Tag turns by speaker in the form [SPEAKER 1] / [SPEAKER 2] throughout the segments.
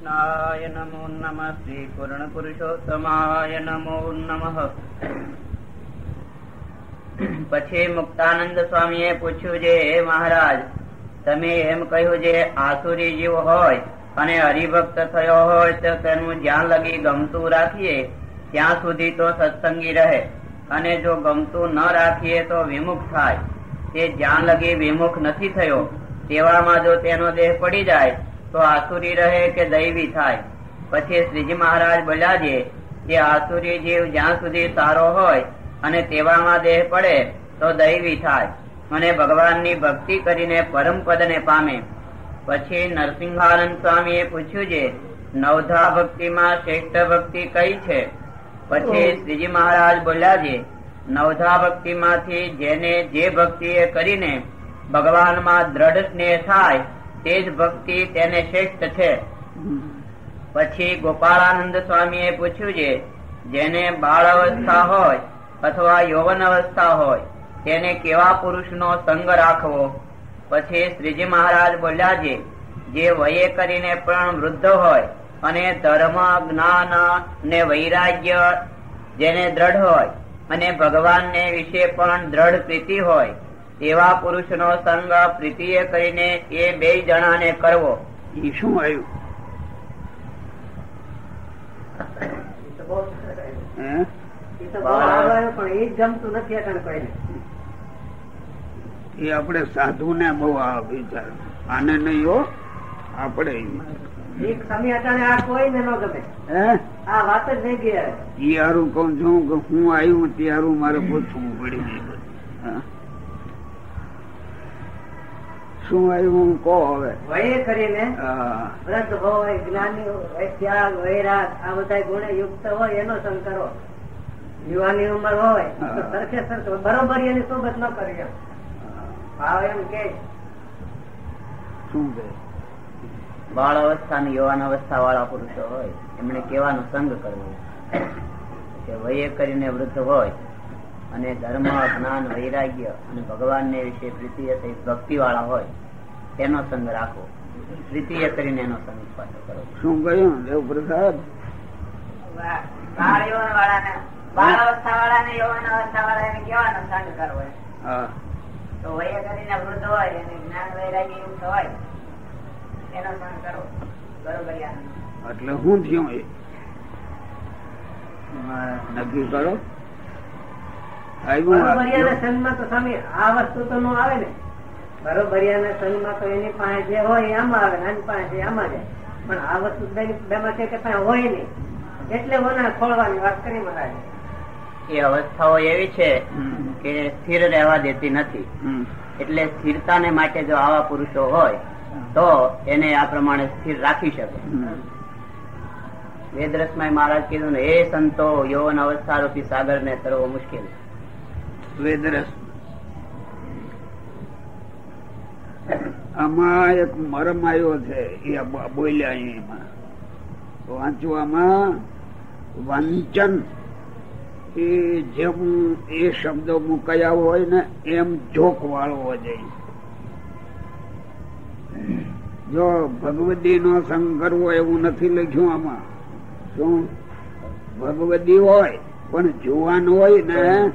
[SPEAKER 1] કૃષ્ણાય નમો નમ શ્રી પૂર્ણ પુરુષોત્તમાય નમો નમ પછી મુક્તાનંદ સ્વામીએ પૂછ્યું છે હે મહારાજ, તમે એમ કહ્યું જે, આસુરી જીવ હોય અને હરિભક્ત થયો હોય તો તેનું જ્યાં લગી ગમતું રાખીએ, ત્યાં સુધી તો સત્સંગી રહે. અને જો ગમતું ન રાખીએ તો વિમુખ થાય. તે જ્યાં લગી વિમુખ નથી થયો, તેવામાં જો તેનો દેહ પડી જાય તો આસુરી રહે કે દૈવી થાય? પછી શ્રીજી મહારાજ બોલ્યા છે કે આસુરી જીવ જ્યાં સુધી સારો હોય અને તેવામાં દેહ પડે તો દૈવી થાય. અને ભગવાનની ભક્તિ કરીને પરમ પદને પામે. પછી નરસિંહાનંદ સ્વામીએ પૂછ્યું છે નવધા ભક્તિમાં શ્રેષ્ઠ ભક્તિ કઈ છે? પછી શ્રીજી મહારાજ બોલ્યા છે નવધા ભક્તિમાંથી જેને જે ભક્તિ એ કરીને ભગવાનમાં દ્રઢ સ્નેહ થાય તે જ ભક્તિ તેને શ્રેષ્ઠ છે. પછી ગોપાળાનંદ સ્વામીએ પૂછ્યું છે, જેને બાળ અવસ્થા હોય અથવા યૌવન અવસ્થા હોય, તેને કેવા પુરુષનો સંગ રાખવો? પછી શ્રીજી મહારાજ બોલ્યા છે, જે વયે કરીને પણ વૃદ્ધ હોય અને ધર્મ, જ્ઞાન ને વૈરાગ્ય જેને દ્રઢ હોય અને ભગવાનને વિશે પણ દ્રઢ પ્રીતિ હોય એવા પુરુષનો સંગ પ્રીતિએ કરીને એ બે જણાને કરવો.
[SPEAKER 2] એ શું આવ્યું?
[SPEAKER 3] એ
[SPEAKER 2] આપણે સાધુ ને બહુ આ વિચાર. આને નહીં હો આપણે
[SPEAKER 3] એક સમય અટાણે આ કોઈને ન ગમે.
[SPEAKER 2] હે?
[SPEAKER 3] આ વાત જ નહીં ગયા
[SPEAKER 2] એ હારું કઉ છું કે હું આવ્યું તે હારું મારે પૂછવું પડી હા. શું આવ્યું કહો હવે?
[SPEAKER 3] વયે કરીને વ્રત હોય જ્ઞાની હોય ત્યાગ વૈરાગ આ બધા ગુણે યુક્ત હોય એનો સંકરો. યુવાની ઉંમર હોય તો સરખે સરખે બરોબર એની સોબત ન કરી એમ. ભાવ એમ કે.
[SPEAKER 2] શું કે
[SPEAKER 1] બાળ અવસ્થા ને યુવાન અવસ્થા વાળા પુરુષો હોય એમણે કેવાનો સંગ કરવો. કે વયે કરીને વૃદ્ધ હોય અને ધર્મ જ્ઞાન વૈરાગ્ય અને ભગવાનને વિશે પ્રીતિ ભક્તિ વાળા હોય તેનો સંગ રાખો. પ્રીતિ કરીને એનો સંગ પાછો કરવો
[SPEAKER 2] શું કહ્યું? દેવ પ્રસાદ
[SPEAKER 3] બાળ યુવાન વાળાને બાળ અવસ્થા વાળાને યુવાન અવસ્થા વાળાને કેવાનો સંગ કરવો તો વયે કરીને વૃદ્ધ હોય અને જ્ઞાન વૈરાગ્ય યુક્ત હોય એનો સંગ કરો. બરોબર
[SPEAKER 2] એટલે હું થયું? એ નક્કી કરો.
[SPEAKER 3] બરોબરિયાના
[SPEAKER 2] આ-
[SPEAKER 3] તો સ્વામી આ વસ્તુ તો નો આવે ને. બરોબરિયાના સંગમાં તો એની પાસે જે હોય એ આમાં આવે આની પાસે આમાં જાય. પણ આ વસ્તુ બેની- બેમાં કે પાસે હોય નહીં. એટલે ઓના ખોળવાની વાત કરી મહારાજ.
[SPEAKER 1] એ અવસ્થાઓ એવી છે કે સ્થિર રહેવા દેતી નથી.
[SPEAKER 2] એટલે
[SPEAKER 1] એટલે સ્થિરતાને માટે જો આવા પુરુષો હોય તો એને આ પ્રમાણે સ્થિર રાખી શકે. વેદરસમાં મહારાજ કીધું ને એ સંતો યૌવન અવસ્થા રૂપી સાગર ને તરવો મુશ્કેલ
[SPEAKER 2] આમાં એક મરમ આવ્યો છે, એ બોલ્યા એમાં. વાંચવામાં વાંચન એ જેમ એ શબ્દો મુકાયા હોય ને, એમ જોક વાળવો જોઈએ જો ભગવદી નો સંગ કરવો એવું નથી લખ્યું આમાં. શું? ભગવદી હોય, પણ જુવાન હોય ને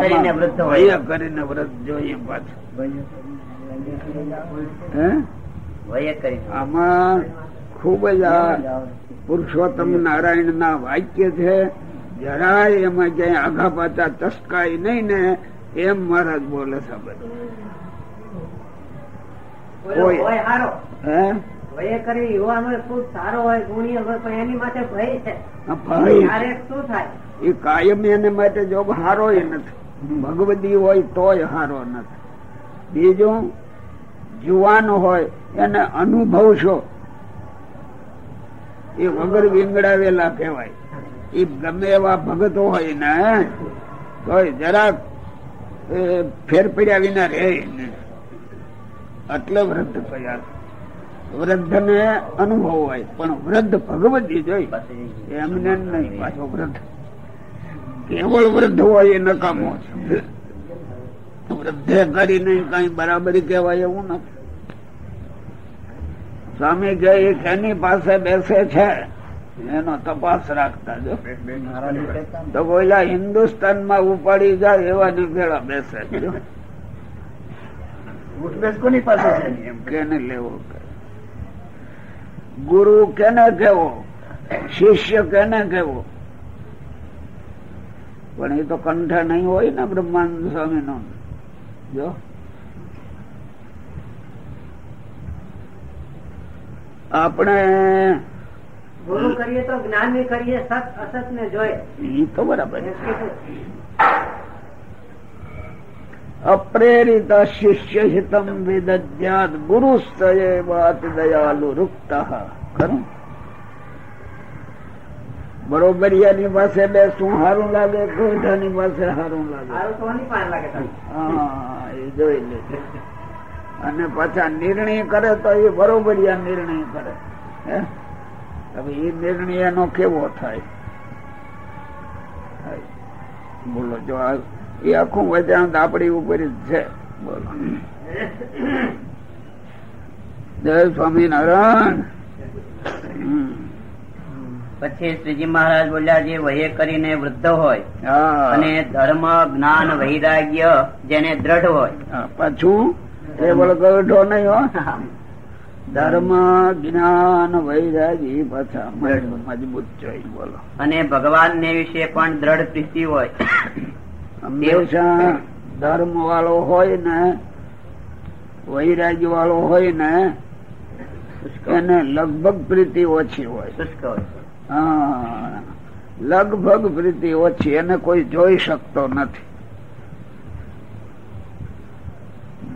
[SPEAKER 1] કરીને વૃદ્ધ હોય.
[SPEAKER 2] કરીને જોઈએ પાછું.
[SPEAKER 1] કરી
[SPEAKER 2] આમાં ખૂબ જ આ પુરુષોત્તમ નારાયણ ના વાક્ય છે જરાય એમાં ક્યાંય આઘા પાછા તસ્કાય નહીં ને એમ મહારાજ બોલે છે બધું.
[SPEAKER 3] ભય કરી યુવાનો ખૂબ સારો હોય ગુણી હોય પણ એની માટે ભય છે. ભય. શું થાય?
[SPEAKER 2] એ કાયમ એને માટે જોગ હારો નથી. ભગવદી હોય તોય હારો નથી. બીજું જુવાન હોય એને અનુભવશો એ વગર વિંગડાવેલા કહેવાય. એ ગમે એવા ભગત હોય ને, તોય જરાક ફેર પડ્યા વિના રહે એટલે વૃદ્ધ કયા વૃદ્ધ ને અનુભવ હોય, પણ વૃદ્ધ ભગવતી જોઈ. એમને નહીં પાછો વૃદ્ધ. કેવળ વૃદ્ધ હોય એ નકામો છે. વૃદ્ધે કરીને કઈ બરાબરી કહેવાય એવું નથી. સ્વામી કે એની પાસે બેસે છે એનો તપાસ રાખતા જો. તો બોલા હિન્દુસ્તાનમાં ઉપાડી જાય એવા ની ભેળા બેસે જો
[SPEAKER 4] કોની પાસે એમ
[SPEAKER 2] કેને લેવો ગુરુ કેને કેવો શિષ્ય કેને કેવો પણ એ તો કંઠ નહીં હોય ને બ્રહ્માનંદ સ્વામી નો જો. આપણે
[SPEAKER 3] ગુરુ કરીએ તો જ્ઞાની કરીએ સત અસત ને જોઈએ.
[SPEAKER 2] એ તો બરાબર. અપ્રેરિત શિષ્ય હિતમ વિદધ્યાત ગુરુસ્તયે વાત દયાલુ રૂક્ત. ખરું? બરોબરિયાની પાસે બેસવું સારું લાગે કોઠાની પાસે સારું લાગે? હા એ જોઈ લે અને પાછા નિર્ણય કરે તો એ બરોબરિયા નિર્ણય કરે હે? હવે એ નિર્ણય એનો કેવો થાય. બોલો જો આ એ આખું વેચાણ આપણી ઉપર જ છે બોલો જય સ્વામિનારાયણ હમ.
[SPEAKER 1] પછી શ્રીજી મહારાજ બોલ્યા જે વહે કરીને વૃદ્ધ હોય અને ધર્મ જ્ઞાન વૈરાગ્ય જેને દ્રઢ હોય.
[SPEAKER 2] પાછું એ ગઢો નહીં હો. ધર્મ જ્ઞાન વૈરાગી પાછા મજબૂત જોઈ બોલો.
[SPEAKER 1] અને ભગવાન ને વિશે પણ દ્રઢ પ્રીતિ હોય.
[SPEAKER 2] હંમેશા ધર્મ વાળો હોય ને વૈરાગ્ય વાળો હોય ને એને લગભગ પ્રીતિ ઓછી હોય.
[SPEAKER 1] શુષ્ક હોય.
[SPEAKER 2] લગભગ પ્રીતિ ઓછી, એને કોઈ જોઈ શકતો નથી.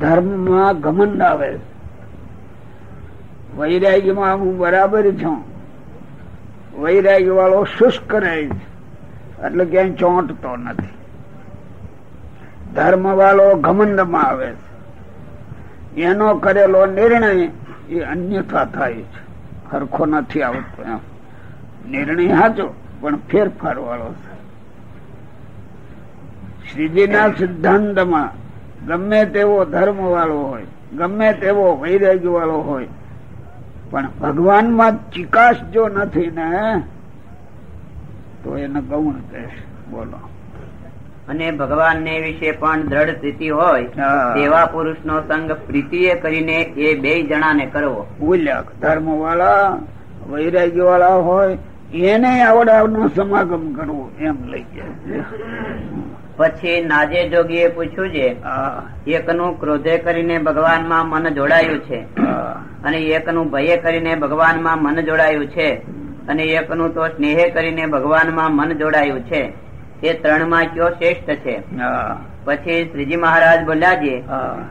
[SPEAKER 2] ધર્મમાં ઘમંડ આવે. વૈરાગ્યમાં હું બરાબર છું. વૈરાગ્ય વાળો શુષ્ક રહે છે. એટલે ક્યાંય ચોંટતો નથી. ધર્મ વાળો ઘમંડમાં આવે છે. એનો કરેલો નિર્ણય એ અન્યથા થાય છે. ખરખો નથી આવતો એમ. નિર્ણય સાચો પણ ફેરફાર વાળો છે. શ્રીજીના સિદ્ધાંતમાં ગમે તેવો ધર્મ વાળો હોય ગમે તેવો વૈરાગ્ય વાળો હોય પણ ભગવાનમાં ચિકાસ જો નથી ને તો એને ગૌણ કહેશે. બોલો.
[SPEAKER 1] અને ભગવાન ને વિશે પણ દ્રઢ સ્થિતિ હોય. તેવા પુરુષ નો સંગ પ્રીતિએ કરીને એ બે જણાને કરવો.
[SPEAKER 2] ધર્મ વાળા વૈરાગ્ય વાળા હોય એને આવડાવનો સમાગમ કરવો એમ લઈ જાય
[SPEAKER 1] પછી નાજે જોગીએ પૂછ્યું છે એકનું ક્રોધે કરીને ભગવાનમાં મન જોડાયું છે અને એકનું ભયે કરીને ભગવાનમાં મન જોડાયું છે અને એકનું તો સ્નેહે કરીને ભગવાનમાં મન જોડાયું છે એ ત્રણમાં કયો શ્રેષ્ઠ છે? પછી શ્રીજી મહારાજ બોલ્યા છે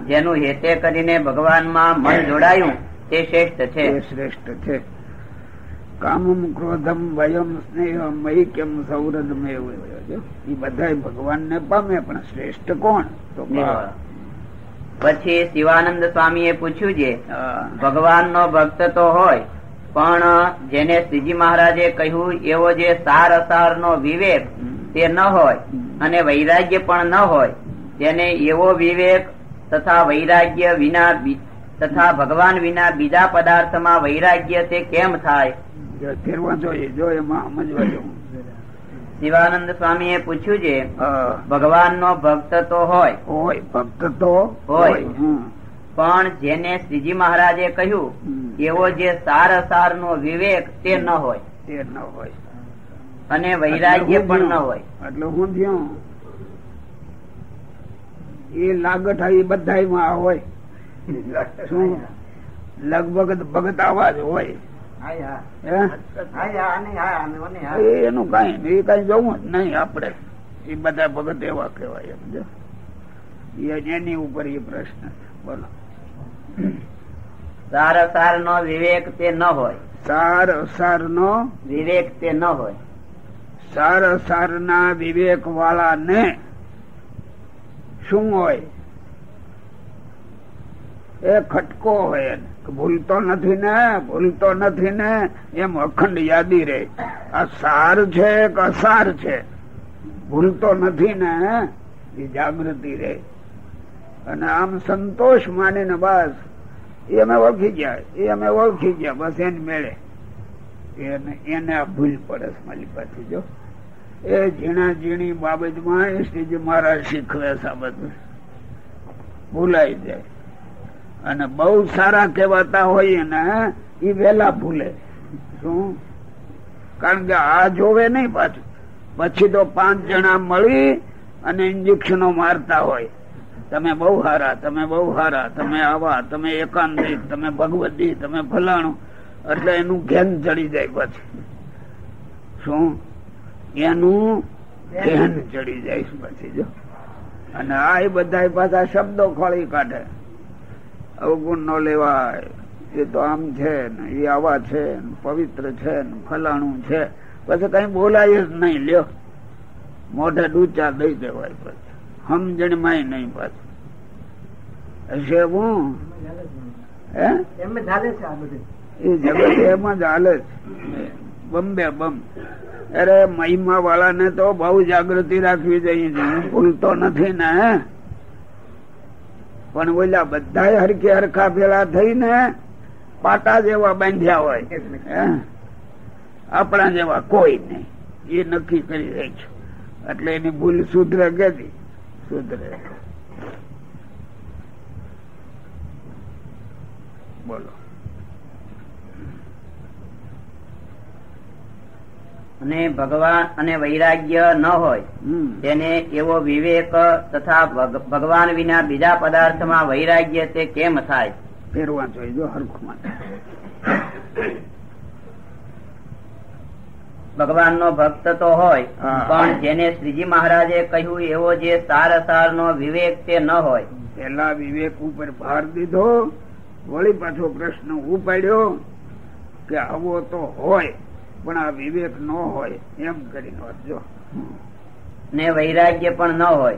[SPEAKER 1] જેનું હેતે કરીને ભગવાનમાં મન જોડાયું તે શ્રેષ્ઠ છે.
[SPEAKER 2] શ્રેષ્ઠ છે. કામમ ક્રોધમ ભયમ સ્નેહમ મૈક્યમ સૌરદમ એવું એ બધા ભગવાન ને પામે પણ શ્રેષ્ઠ કોણ? તો
[SPEAKER 1] પછી શિવાનંદ સ્વામીએ પૂછ્યું છે
[SPEAKER 2] ભગવાન
[SPEAKER 1] નો ભક્ત તો હોય પણ જેને શ્રીજી મહારાજે કહ્યું એવો જે સાર અસાર નો વિવેક તે ન હોય અને વૈરાગ્ય પણ ન હોય તેને એવો વિવેક તથા વૈરાગ્ય વિના તથા ભગવાન વિના બીજા પદાર્થમાં વૈરાગ્ય તે કેમ થાય?
[SPEAKER 2] ફેરવા જોઈએ જો એમાં સમજવા જવું.
[SPEAKER 1] શિવાનંદ સ્વામીએ પૂછ્યું છે
[SPEAKER 2] ભગવાન
[SPEAKER 1] નો ભક્ત તો હોય.
[SPEAKER 2] હોય ભક્ત તો
[SPEAKER 1] હોય. પણ જેને શ્રીજી મહારાજે કહ્યું એવો જે સાર અસાર નો વિવેક તે ન હોય.
[SPEAKER 2] તે ન હોય.
[SPEAKER 1] અને વૈરાગ્ય પણ ન હોય.
[SPEAKER 2] એટલે હું થયું એ લાગઠ આવી બધા હોય. શું? લગભગ ભગત આવા જ હોય. એનું કઈ એ કઈ જવું જ નહીં આપડે એ બધા ભગત એવા કહેવાય એમ એની ઉપર એ પ્રશ્ન બોલો.
[SPEAKER 1] સાર અસાર નો વિવેક તે ન હોય.
[SPEAKER 2] સાર અસાર નો
[SPEAKER 1] વિવેક તે ન હોય.
[SPEAKER 2] સાર અસાર ના વિવેક વાળા ને શું હોય? એ ખટકો હોય એને. ભૂલતો નથી ને, ભૂલતો નથી ને, એમ અખંડ યાદી રહે આ સાર છે કે અસાર છે. ભૂલતો નથી ને, એ જાગૃતિ રહે અને આમ સંતોષ માનીને બસ. એ અમે ઓળખી ગયા, એ અમે ઓળખી ગયા, બસ એને મેળે. એને એને આ ભૂલ પડે મારી પાસે, જો. એ ઝીણા ઝીણી બાબતમાં શ્રીજી મહારાજ શીખવે આ બધું. ભૂલાઈ જાય. અને બહુ સારા કહેવાતા હોય ને એ વેલા ભૂલે. શું? કારણ કે આ જોવે નહીં પાછું. પછી તો પાંચ જણા મળી અને ઇન્જેક્શનો મારતા હોય. તમે બહુ હારા, તમે બહુ હારા, તમે આવા, તમે એકાંતિક, તમે ભગવતી તમે ફલાણું. એટલે એનું ઘેન ચડી જાય પછી. શું? એનું ઘેન ચડી જાય પછી, જો. અને આ બધા પાછા શબ્દો ખોળી કાઢે. અવગુણ ન લેવાય. એ તો આમ છે ને એ આવા છે ને પવિત્ર છે ને ફલાણું છે. પછી કઈ બોલાય જ નહીં લ્યો. મોઢે ડૂચા દઈ દેવાય પછી. સમજણમાં નહીં પાછું. હું? હે?
[SPEAKER 3] છે
[SPEAKER 2] એ જગત એમાં જ હાલે છે. બમ્બે બમ અરે મહિમા વાળા ને તો બહુ જાગૃતિ રાખવી જોઈએ. હું ભૂલતો નથી ને પણ ઓલા બધા હરખે હરખા ભેળા થઈને પાટા જેવા બાંધ્યા હોય. આપણા જેવા કોઈ નહીં. એ નક્કી કરી રહી છું. એટલે એની ભૂલ સુધરે કેથી સુધરે. બોલો.
[SPEAKER 1] અને ભગવાન અને વૈરાગ્ય ન હોય તેને એવો વિવેક તથા ભગવાન વિના બીજા પદાર્થમાં વૈરાગ્ય તે કેમ થાય?
[SPEAKER 2] ફેરવા જોઈએ જો હરખું માટે
[SPEAKER 1] ભગવાનનો ભક્ત તો હોય પણ જેને શ્રીજી મહારાજે કહ્યું એવો જે સાર સાર નો વિવેક તે ન હોય.
[SPEAKER 2] પેલા વિવેક ઉપર ભાર દીધો વળી પાછો પ્રશ્ન ઉપાડ્યો કે આવો તો હોય. પણ આ વિવેક ન હોય એમ કરીને વાંચજો
[SPEAKER 1] ને વૈરાગ્ય પણ ન હોય.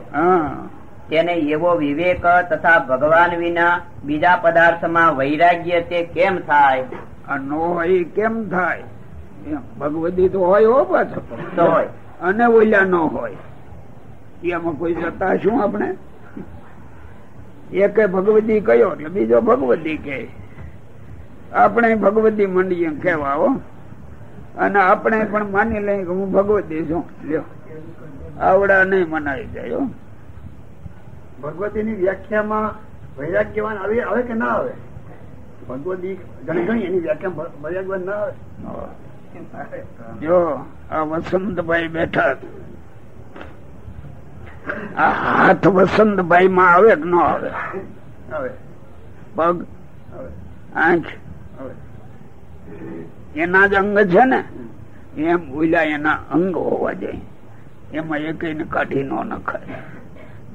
[SPEAKER 1] તેને એવો વિવેક તથા ભગવાન વિના બીજા પદાર્થમાં વૈરાગ્ય તે કેમ થાય?
[SPEAKER 2] આ ન હોય કેમ થાય? ભગવદી તો હોય હો પાછો.
[SPEAKER 1] હોય.
[SPEAKER 2] અને ઓલા ન હોય. એમાં કોઈ જતા શું આપણે? એકે ભગવતી કયો એટલે બીજો ભગવતી કે આપણે ભગવતી મંડીએ કેવા હો. અને આપણે પણ માની લઈએ કે હું ભગવતી છું. લ્યો. આવડા નહીં મનાઈ જાય હો.
[SPEAKER 4] ભગવતીની વ્યાખ્યામાં વૈરાગ્યવાન આવે આવે કે ના આવે? ભગવતી ઘણી ઘણી એની વ્યાખ્યા વૈરાગ્યવાન ના આવે.
[SPEAKER 2] જો આ વસંતભાઈ બેઠા આ હાથ વસંતભાઈ માં આવે કે ન આવે?
[SPEAKER 4] આવે.
[SPEAKER 2] પગ? આંખ?
[SPEAKER 4] આવે.
[SPEAKER 2] એના જ અંગ છે ને, એમ ઓલા એના અંગ હોવા જોઈએ. એમાં એક કાઢી ન નખાય.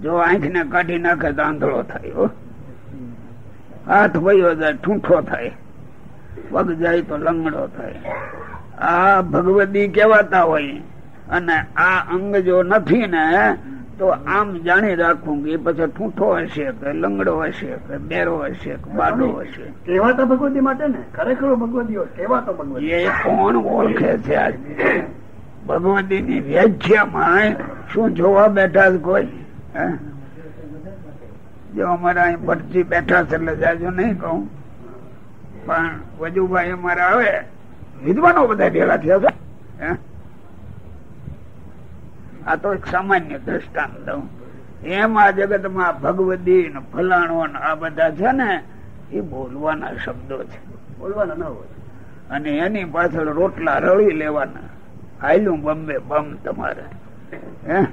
[SPEAKER 2] જો આંખ ને કાઢી નાખે તો આંધળો થાય હાથ વયો જાય, ઠૂંઠો થાય. પગ જાય તો લંગડો થાય. આ ભગવદી કહેવાતા હોય, અને આ અંગ જો નથી ને તો આમ જાણી રાખવું કે પછી ઠૂઠો હશે કે લંગડો હશે કે બેરો હશે કે બાડો હશે.
[SPEAKER 4] કેવા તો ભગવતી માટે ને? ખરેખર ભગવતીઓ કહેવાતો ભગવતી
[SPEAKER 2] એ કોણ ઓળખે છે આજ? ભગવતી ની વ્યાખ્યામાં શું જોવા બેઠા કોઈ? જો અમારા અહીં ભટજી બેઠા છે એટલે જાજો નહીં કહું. પણ વજુભાઈ અમારા આવે. વિદ્વાનો બધા ઢેલા થયા છે. હે? આ તો એક સામાન્ય દ્રષ્ટાંત દઉં એમ આ જગતમાં ભગવદી ને ફલાણો ને આ બધા છે ને એ બોલવાના શબ્દો છે.
[SPEAKER 4] બોલવાના ન હોય.
[SPEAKER 2] અને એની પાછળ રોટલા રળી લેવાના. આયલું બમ્બે બમ તમારે. હે?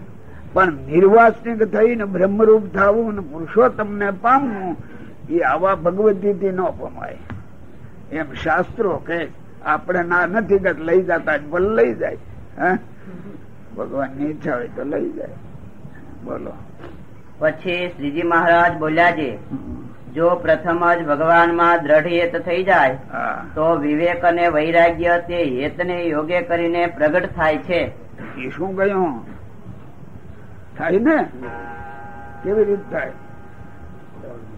[SPEAKER 2] પણ નિર્વાસનિક થઈને બ્રહ્મરૂપ થવું ને પુરુષોત્તમ ને પામવું એ આવા ભગવતી થી ન પમાય. એમ શાસ્ત્રો કે આપણે ના નથી કે લઈ જતા જ ભલે લઈ જાય. હે? ભગવાનની ઈચ્છા હોય તો લઈ જાય. બોલો.
[SPEAKER 1] પછી શ્રીજી મહારાજ બોલ્યા છે જો પ્રથમ જ ભગવાનમાં દ્રઢ થઈ જાય તો વિવેક અને વૈરાગ્ય તે હેતને યોગ્ય કરીને પ્રગટ થાય છે.
[SPEAKER 2] એ શું કહ્યું? થાય ને? કેવી રીતે થાય?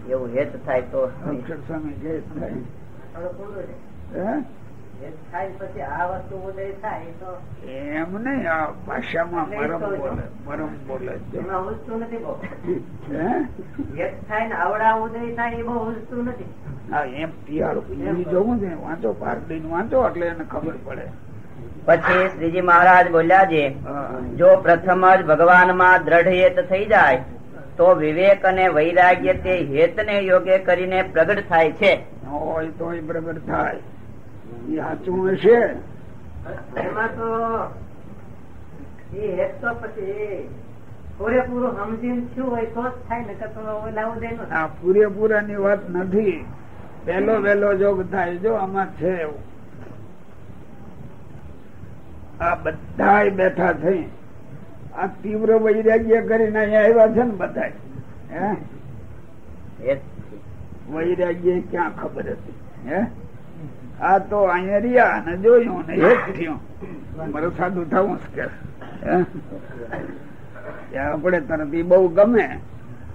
[SPEAKER 1] એવું હેત થાય તો
[SPEAKER 2] અક્ષર સ્વામી કે થાય હે
[SPEAKER 3] થાય પછી આ વસ્તુ ઉદય થાય તો
[SPEAKER 2] એમ નહીં આ ભાષામાં મરમ બોલે મરમ બોલે
[SPEAKER 3] ઉલતું નથી
[SPEAKER 2] હે?
[SPEAKER 3] ને
[SPEAKER 2] એમ તિયાર ઈ જોવું છે વાંચો પારડી વાંચો એટલે એને ખબર પડે.
[SPEAKER 1] પછી શ્રીજી મહારાજ બોલ્યા છે જો પ્રથમ જ ભગવાનમાં દ્રઢ હેત થઈ જાય તો વિવેક અને વૈરાગ્ય તે હેતને યોગ્ય કરીને પ્રગટ થાય છે.
[SPEAKER 2] હોય તોય પ્રગટ થાય. એ સાચું હશે
[SPEAKER 3] એમાં તો એ હેત તો પછી પૂરેપૂરું સમજીને થયું હોય તો જ થાય ને તો
[SPEAKER 2] વાત નથી. પેલો વેલો જોગ થાય જો આમાં છે એવું. આ બધા બેઠા થઈ આ તીવ્ર વૈરાગ્ય કરીને અહીંયા આવ્યા છે ને બધા હે? વૈરાગ્ય ક્યાં ખબર હતી? હે? આ તો અહીંયા રહ્યા અને જોયું ને એક થયું. મારો સાધુ થવું કે? આપણે તરત ઈ બહુ ગમે,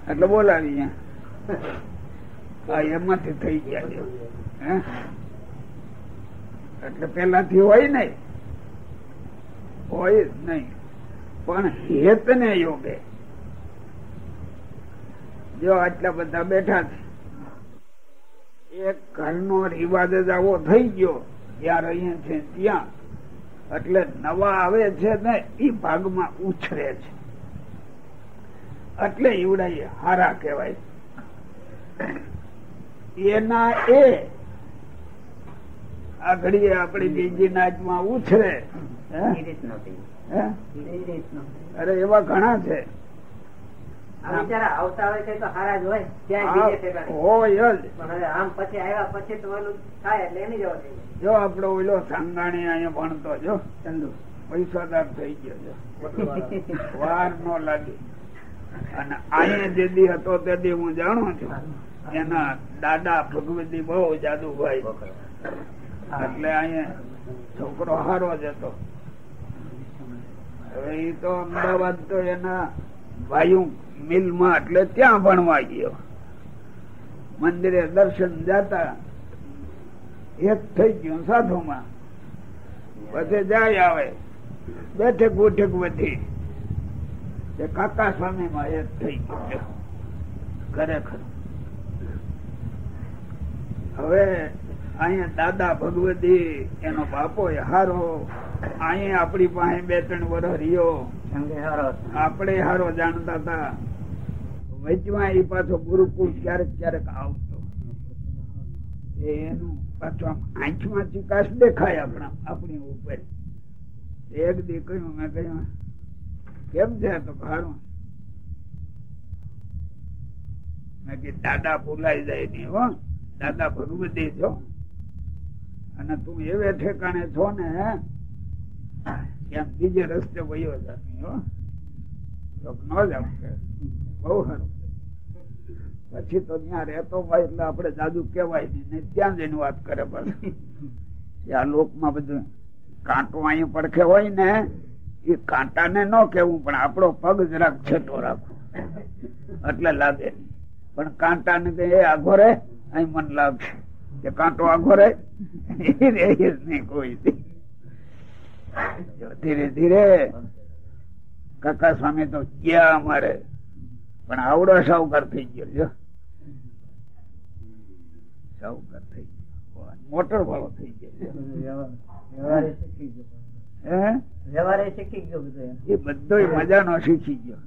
[SPEAKER 2] એટલે બોલાવી આ એમાંથી થઈ ગયા? એટલે પેલાથી હોય નહીં. હોય જ નહીં. પણ હેત ને યોગે. જો આટલા બધા બેઠા છે એક ઘરનો રિવાજ જ આવો થઈ ગયો. ત્યાં અહીંયા છે ત્યાં. એટલે નવા આવે છે ને એ ભાગમાં ઉછરે છે. એટલે ઈવડાય હારા કહેવાય. એના એ આ ઘડીએ આપણી બીજી નાચમાં ઉછરે. અરે એવા ઘણા છે.
[SPEAKER 3] આવતા હોય છે તો હારા જ હોય ક્યાંય
[SPEAKER 2] હોય જ
[SPEAKER 3] પણ હવે આમ પછી આવ્યા પછી તો થાય એટલે એની જવા
[SPEAKER 2] જો આપડો ઓલો સાંગાણી અહીંયા ભણતો જો ચંદુ પૈસાદાર થઈ ગયો જો. વાર નો લાગે. અને અહીંયા જે દી હતો તે દી હું જાણું છું એના દાદા ભગવતી બહુ જાદુભાઈ. એટલે અહીંયા છોકરો હારો જ હતો. હવે એ તો અમદાવાદ તો એના ભાઈઓ મિલમાં એટલે ત્યાં ભણવા ગયો. મંદિરે દર્શન જાતા એક થઈ ગયું સાધુમાં. પછી જાય આવે. બેઠક ઉઠક વધી. તે કાકા સ્વામી માં એક થઈ ગયું. ખરેખર. હવે અહીંયા દાદા ભગવતી એનો બાપો હારો. અહીંયા આપણી પાસે બે ત્રણ વર્ષ રહ્યો.
[SPEAKER 1] હારો
[SPEAKER 2] આપણે હારો જાણતા હતા. વચમાં એ પાછો ગુરુકુળ ક્યારેક ક્યારેક આવતો. એનું પાછું આમ આંખમાં ચિકાસ દેખાય આપણા આપણી ઉપર. એક દી કહ્યું મેં કહ્યું, કેમ છે તો ખારું? મેં કે દાદા ભૂલાઈ જાય નહીં હો. દાદા ભગવતી છો. અને તું એવે ઠેકાણે છો ને કેમ બીજે રસ્તે વયો જાતી હો. ન જાવ બહુ સારું. પછી તો ત્યાં રહેતો હોય એટલે આપણે જાદુ કેવાય નહીં ત્યાં જઈને વાત કરે કે આ લોકમાં બધું કાંટો અહીંયા પડખે હોય ને, એ કાંટાને ન કેવું પણ આપણો પગ જરાક છેટો રાખવો. એટલે લાગે. પણ કાંટાને તો એ આઘો રે અહીં મન લાગશે કે કાંટો આઘો રે એ રે નહીં કોઈ ધીરે ધીરે કાકા સ્વામી તો ક્યાં અમારે. પણ આવડો સાવકાર થઈ ગયો સાવકાર થઈ મોટર વાળો થઈ ગયો. એ બધો મજાનો શીખી ગયો.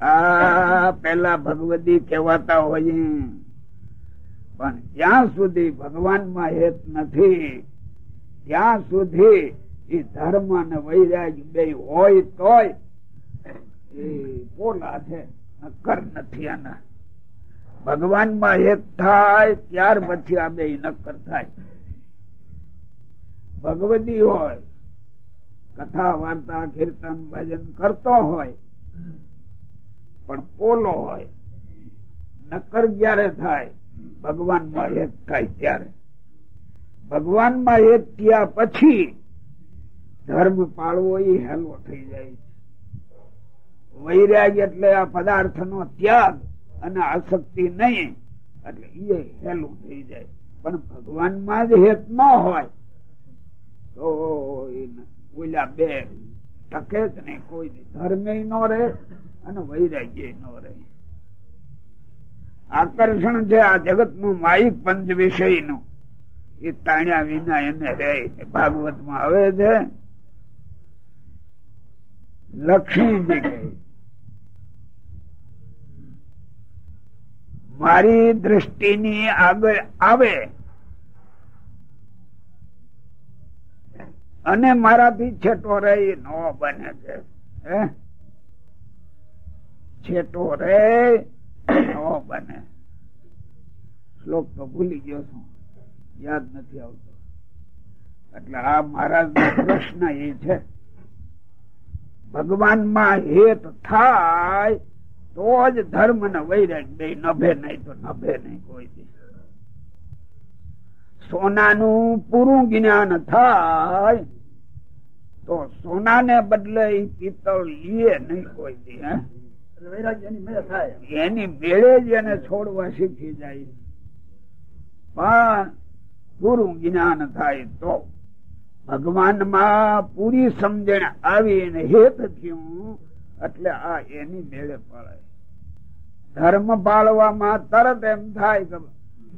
[SPEAKER 2] આ પેલા ભગવતી કહેવાતા હોય પણ જ્યાં સુધી ભગવાનમાં હેત નથી ત્યાં સુધી એ ધર્મ અને વૈરાગ બે હોય તોય એ પોલા છે નક્કર નથી આના. ભગવાનમાં એક થાય ત્યાર પછી આ બે નક્કર થાય ભગવતી હોય, કથા, વાર્તા, કીર્તન, ભજન કરતો હોય, પણ પોલો હોય નક્કર ક્યારે થાય? ભગવાનમાં એક થાય ત્યારે. ભગવાનમાં એક થયા પછી ધર્મ પાળવો એ હેલો થઈ જાય વૈરાગ એટલે આ પદાર્થ નો ત્યાગ. અને આસક્તિ નહીં. એટલે એ હેલું થઈ જાય. પણ ભગવાનમાં જ હેત ન હોય, તો ઓલા બે ટકે જ નહીં. કોઈ ધર્મે ન રહે અને વૈરાગ્ય ન રહે. આકર્ષણ છે આ જગતનું માયિક પંચ વિષયનું એ તાણ્યા વિના એને રહે ભાગવતમાં આવે છે લક્ષ્મીજી કહે મારી દ્રષ્ટિની આગળ આવે અને મારાથી છેટો રે ન બને છે. છેટો રે ન બને. શ્લોક તો ભૂલી ગયો છું. યાદ નથી આવતો. એટલે આ નો પ્રશ્ન એ છે. ભગવાનમાં હેત થાય તો જ ધર્મ ને વૈરાગ બે નભે નહીં તો નભે નહીં કોઈ દી. સોનાનું પૂરું જ્ઞાન થાય તો સોનાને બદલે પિત્તળ લીએ નહીં કોઈ દી હે. એની મેળે જ એને છોડવા શીખી જાય. પણ પૂરું જ્ઞાન થાય તો ભગવાનમાં પૂરી સમજણ આવી અને હેત થયું એટલે આ એની મેળે પડે ધર્મ પાળવામાં તરત એમ થાય કે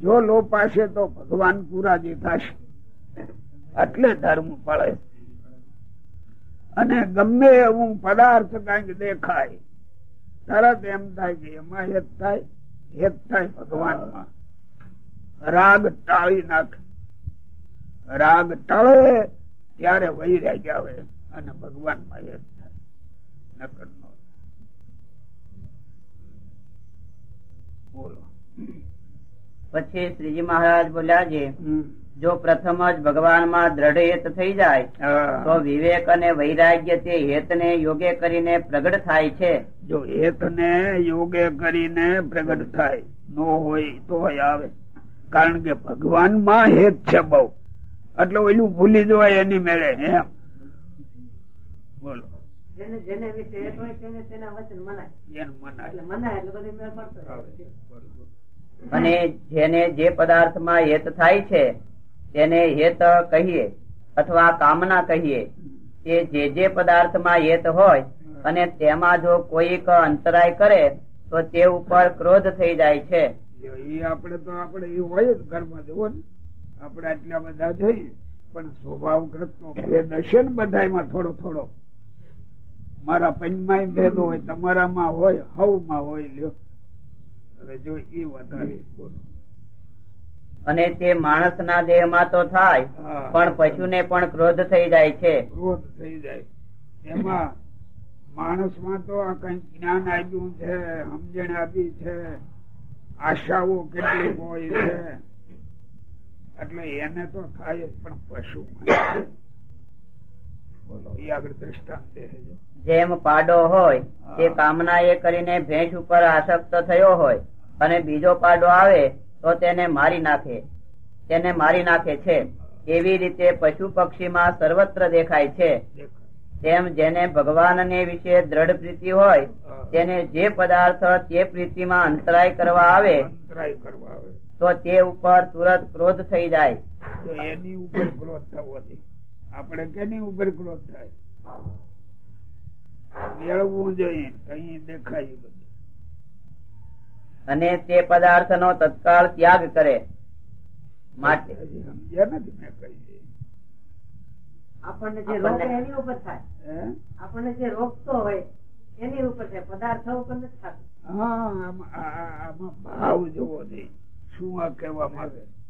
[SPEAKER 2] જો લોપાશે તો ભગવાન પુરાજી થશે. એટલે ધર્મ પડે અને ગમે એવું પદાર્થ કંઈક દેખાય, તરત એમ થાય કે એમાં હેત થાય હેત થાય ભગવાનમાં. રાગ ટાળી નાખે. રાગ ટળે, ત્યારે વૈરાગ્ય આવે અને ભગવાનમાં હેત નો બોલો.
[SPEAKER 1] પછી શ્રીજી મહારાજ બોલ્યા છે જો પ્રથમ જ ભગવાનમાં દ્રઢ હેત થઈ જાય તો વિવેક અને વૈરાગ્ય તે હેતને યોગે કરીને પ્રગટ થાય છે.
[SPEAKER 2] જો હેત ને યોગે કરીને પ્રગટ થાય નો હોય તો આવે. કારણ કે ભગવાનમાં હેત છે બહુ. એટલે ઓલું ભૂલી જવાય એની મેળે એમ. બોલો.
[SPEAKER 3] જેને જેને વિશે હોય તેને તેના વચન મનાય.
[SPEAKER 2] મનાય.
[SPEAKER 3] એટલે મનાય એટલે બધી મેળ પડતો
[SPEAKER 1] અને જેને જે પદાર્થમાં હેત થાય છે તેને હેત કહીએ અથવા કામના કહીએ. તે જે જે પદાર્થમાં હેત હોય અને તેમાં જો કોઈક અંતરાય કરે તો તે ઉપર ક્રોધ થઈ જાય છે.
[SPEAKER 2] એ આપણે તો આપણે એ હોય જ ઘરમાં જુઓ ને. આપણે આટલા બધા જોઈએ પણ સ્વભાવગત નો ભેદ હશે ને બધામાં થોડો થોડો? મારા પંચમાય ભેદો હોય તમારામાં હોય હવમાં હોય લ્યો. હવે જો એ વધારે
[SPEAKER 1] અને તે માણસ ના દેહમાં તો થાય
[SPEAKER 2] પણ
[SPEAKER 1] પણ પશુને પણ ક્રોધ થઈ જાય છે.
[SPEAKER 2] ક્રોધ થઈ જાય. એમાં માણસમાં તો આ કઈ જ્ઞાન આવ્યું છે સમજણ આપી છે આશાઓ કેટલી હોય છે. એટલે એને તો થાય જ પણ પશુ બોલો એ આગળ દ્રષ્ટાંત દે છે જો.
[SPEAKER 1] જેમ પાડો હોય તે કામના એ કરીને ભેંસ ઉપર આસક્ત થયો હોય અને બીજો પાડો આવે તો તેને મારી નાખે. તેને મારી નાખે છે. એવી રીતે પશુ પક્ષીમાં સર્વત્ર દેખાય છે. તેમ જેને ભગવાનને વિશે દ્રઢ પ્રીતિ હોય તેને જે પદાર્થ તે પ્રીતિમાં અંતરાય કરવા આવે
[SPEAKER 2] અંતરાય કરવા આવે.
[SPEAKER 1] તો તે ઉપર તુરત ક્રોધ થઈ જાય.
[SPEAKER 2] એની ઉપર ક્રોધ થવો છે આપણે કેની ઉપર ક્રોધ થાય? મેળવવું જોઈએ કઈ દેખાય બધું.
[SPEAKER 1] અને તે પદાર્થનો તત્કાળ ત્યાગ કરે. માટે
[SPEAKER 2] સમજ્યા નથી મેં કહી
[SPEAKER 3] આપણને જે રોગ એની ઉપર થાય. આપણને જે રોકતો હોય એની ઉપર થાય. પદાર્થ ઉપર નથી થતું.
[SPEAKER 2] હા આમાં આ- આ- આમાં ભાવ જોવો જોઈએ શું આ કહેવા માંગે?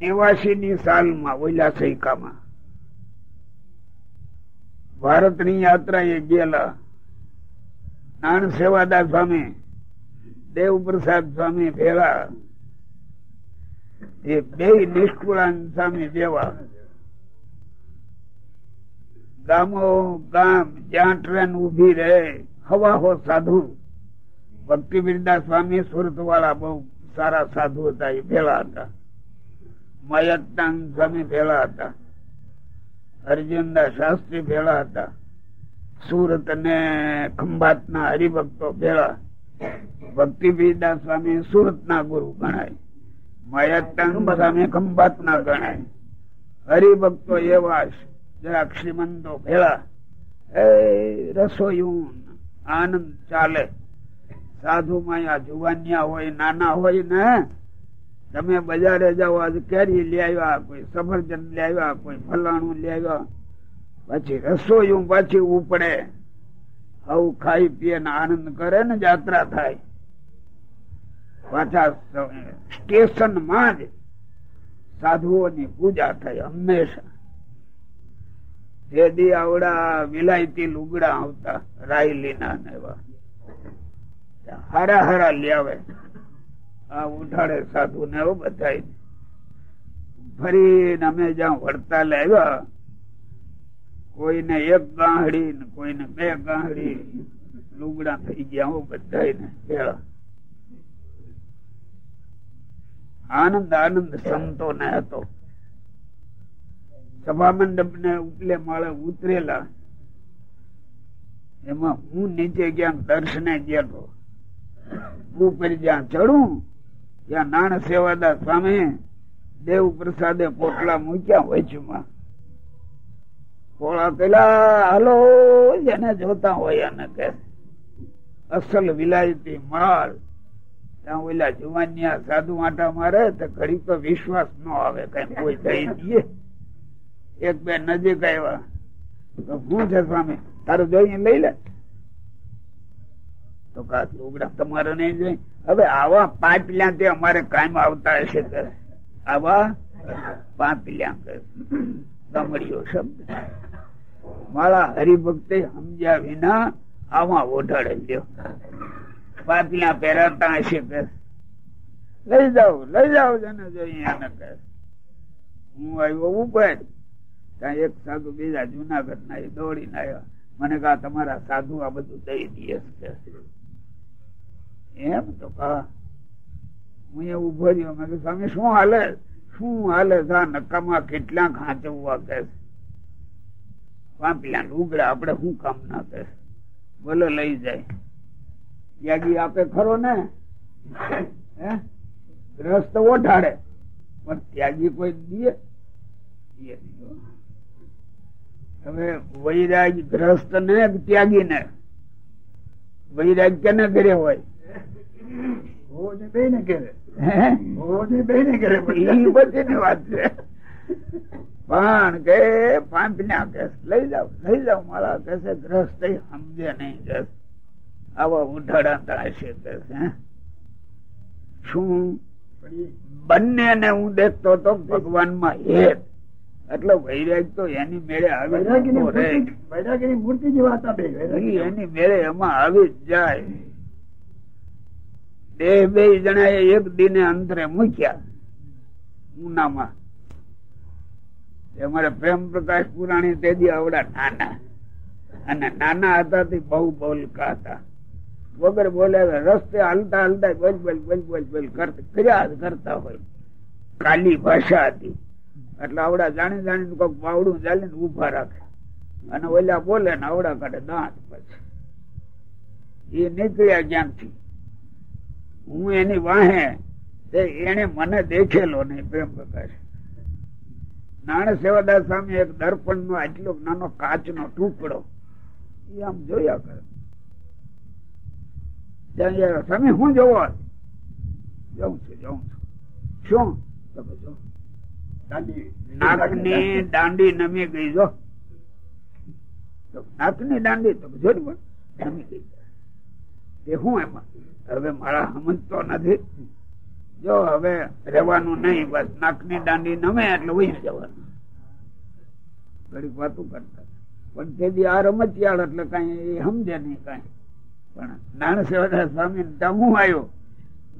[SPEAKER 2] નેવાસી ની સાલમાં, ઓલા સૈકામાં. ભારતની યાત્રાએ ગયેલા નાણ સેવાદાસ સ્વામી, દેવપ્રસાદ સ્વામી ભેળા. એ બે નિષ્કુળાન સ્વામી જેવા. ગામો, ગામ, જ્યાં ટ્રેન ઊભી રહે હવા હો સાધુ. ભક્તિ બિરદા સ્વામી સુરત વાળા બહુ સારા સાધુ હતા, એ ભેળા હતા. મયતાન સ્વામી ભેળા હતા. અર્જુનદાસ શાસ્ત્રી ભેળા હતા. સુરત ને ખંભાત ના હરિભક્તો ભેળા. ભક્તિ સ્વામી સુરત ના ગુરુ ગણાય. માયાતંગ સામે ખંભાત ના ગણાય. હરિભક્તો એવા જરાક શ્રીમંતો ભેળા. રસોયું આનંદ ચાલે. સાધુ માયા જુવાનિયા હોય, નાના હોય ને તમે બજારે જાઓ કેરી લઈ આવ્યા, કોઈ સફરજન લઈ આવ્યા, કોઈ ફલાણું લઈ આવ્યા. પછી રસોઈ પાછી ઉપડે. આવું ખાઈ પીએ ને આનંદ કરે ને જાત્રા થાય. પાછા સ્ટેશનમાં જ સાધુઓની પૂજા થાય હંમેશા. જે દી આવડા વિલાયતી લુગડા આવતા, રાયલીના ને એવા. હરા હરા લે આવે. આ ઉઠાડે સાધુ ને એવું બધા ફરી અમે જ્યાં વડતાલ આવ્યા, કોઈને એક ગાંહડી કોઈને બે ગાંહડી લુગડા થઈ ગયા હું બધા આનંદ આનંદ સંતો ને હતો. સભા મંડપ ને ઉપલે માળે ઉતરેલા. એમાં હું નીચે ગયા દર્શને ગયો હું પર જ્યાં ચડું ત્યાં નાણ સેવાદાર સ્વામી દેવ પ્રસાદે પોટલા મૂક્યા વચમાં. પોળા પેલા હાલો, જેને જોતા હોય એને કે. અસલ વિલાયતી માલ ત્યાં ઓલા જુવાનિયા સાધુ આટા મારે તો ઘડી તો વિશ્વાસ ન આવે કઈ કોઈ દઈ દઈએ. એક બે નજીક આવ્યા. તો શું છે સ્વામી? તારું જોઈને લઈ લે. તો કા લુગડા તમારે નહીં જોઈ હવે આવા પાપલ્યા તે અમારે કાયમ આવતા હશે કે આવા પાપલ્યા કે દમડીઓ શબ્દ. મારા હરિભક્તે સમજ્યા વિના આવા ઓઢાડે લ્યો. પાપલ્યા પહેરાતા હશે કે લઈ જાઓ લઈ જાઓ જેને જોઈએ એને કે હું આવ્યો ઉપર. ત્યાં એક સાધુ બીજા જુનાગઢ ના એ દોડીને આવ્યા. મને કહા તમારા સાધુ આ બધું દઈ દે. એમ તો હું. એ ઊભો રહ્યો. મેં સ્વામી, શું હાલે? શું હાલે? તા નકામા કેટલા ખાંચવવા કે પેલા લુગડા આપડે શું કામ ના કે? બોલો લઈ જાય. ત્યાગી આપે ખરો ને? ગ્રસ્ત ઓઠાડે પણ ત્યાગી કોઈ દે? હવે વૈરાગ ગ્રસ્ત ને ત્યાગી ને વૈરાગ કેને ઘરે હોય?
[SPEAKER 4] બે ને કરે બે ને કરે
[SPEAKER 2] ઈ બધી વાત છે. પણ કે પાંપના લઈ જાવ લઈ જાવ મારા કે ગ્રસ્ત સમજે નહીં કે આવા ઉઠાડા તળાશે કે શું? બંને ને હું દેખતો તો ભગવાનમાં હેત. એટલે વૈરાગ તો એની મેળે આવી
[SPEAKER 4] વૈરાગીની મૂર્તિ જેવા હતા બે
[SPEAKER 2] એની મેળે એમાં આવી જ જાય. દેહ બે જણા એક દિને અંતરે મૂક્યા ઉનામાં. અમારે પ્રેમ પ્રકાશ પુરાણી તે દી આવડા નાના. અને નાના હતા તે બહુ બોલકા હતા. વગર બોલ્યા રસ્તે હાલતા હાલતા બોલ બોલ બોલ બોલ બોલ કર્યા કરતા હોય. કાલી ભાષા હતી. એટલે આવડા જાણી જાણી કોઈક બાવડું ચાલીને ઊભા રાખે. અને ઓલા બોલે ને આવડા કાઢે દાંત પછી. એ નીકળ્યા ક્યાંકથી હું એની વાહે એને મને દેખેલો નહીં, પ્રેમ પ્રકાશ નાણ સેવાદાસ સામે એક દર્પણ નો આટલો નાનો કાચ નો ટુકડો એ આમ જોયા કરે. સ્વામી હું જોવો જઉં છું જઉં છું. શું? નાકની દાંડી નમી ગઈ, જો. નાકની દાંડી? તો જોડી નમી ગઈ. તે શું એમાં. હવે મારા સમજતો નથી. જો હવે રહેવાનું નહીં, બસ નાકની દાંડી નમે એટલે વહી જવાનું. ઘડીક વાતું કરતા. પણ તેથી આ રમતિયાળ એટલે કઈ સમજે નહીં કઈ. પણ નાણ સેવાદાર સ્વામી ત્યાં હું આવ્યો?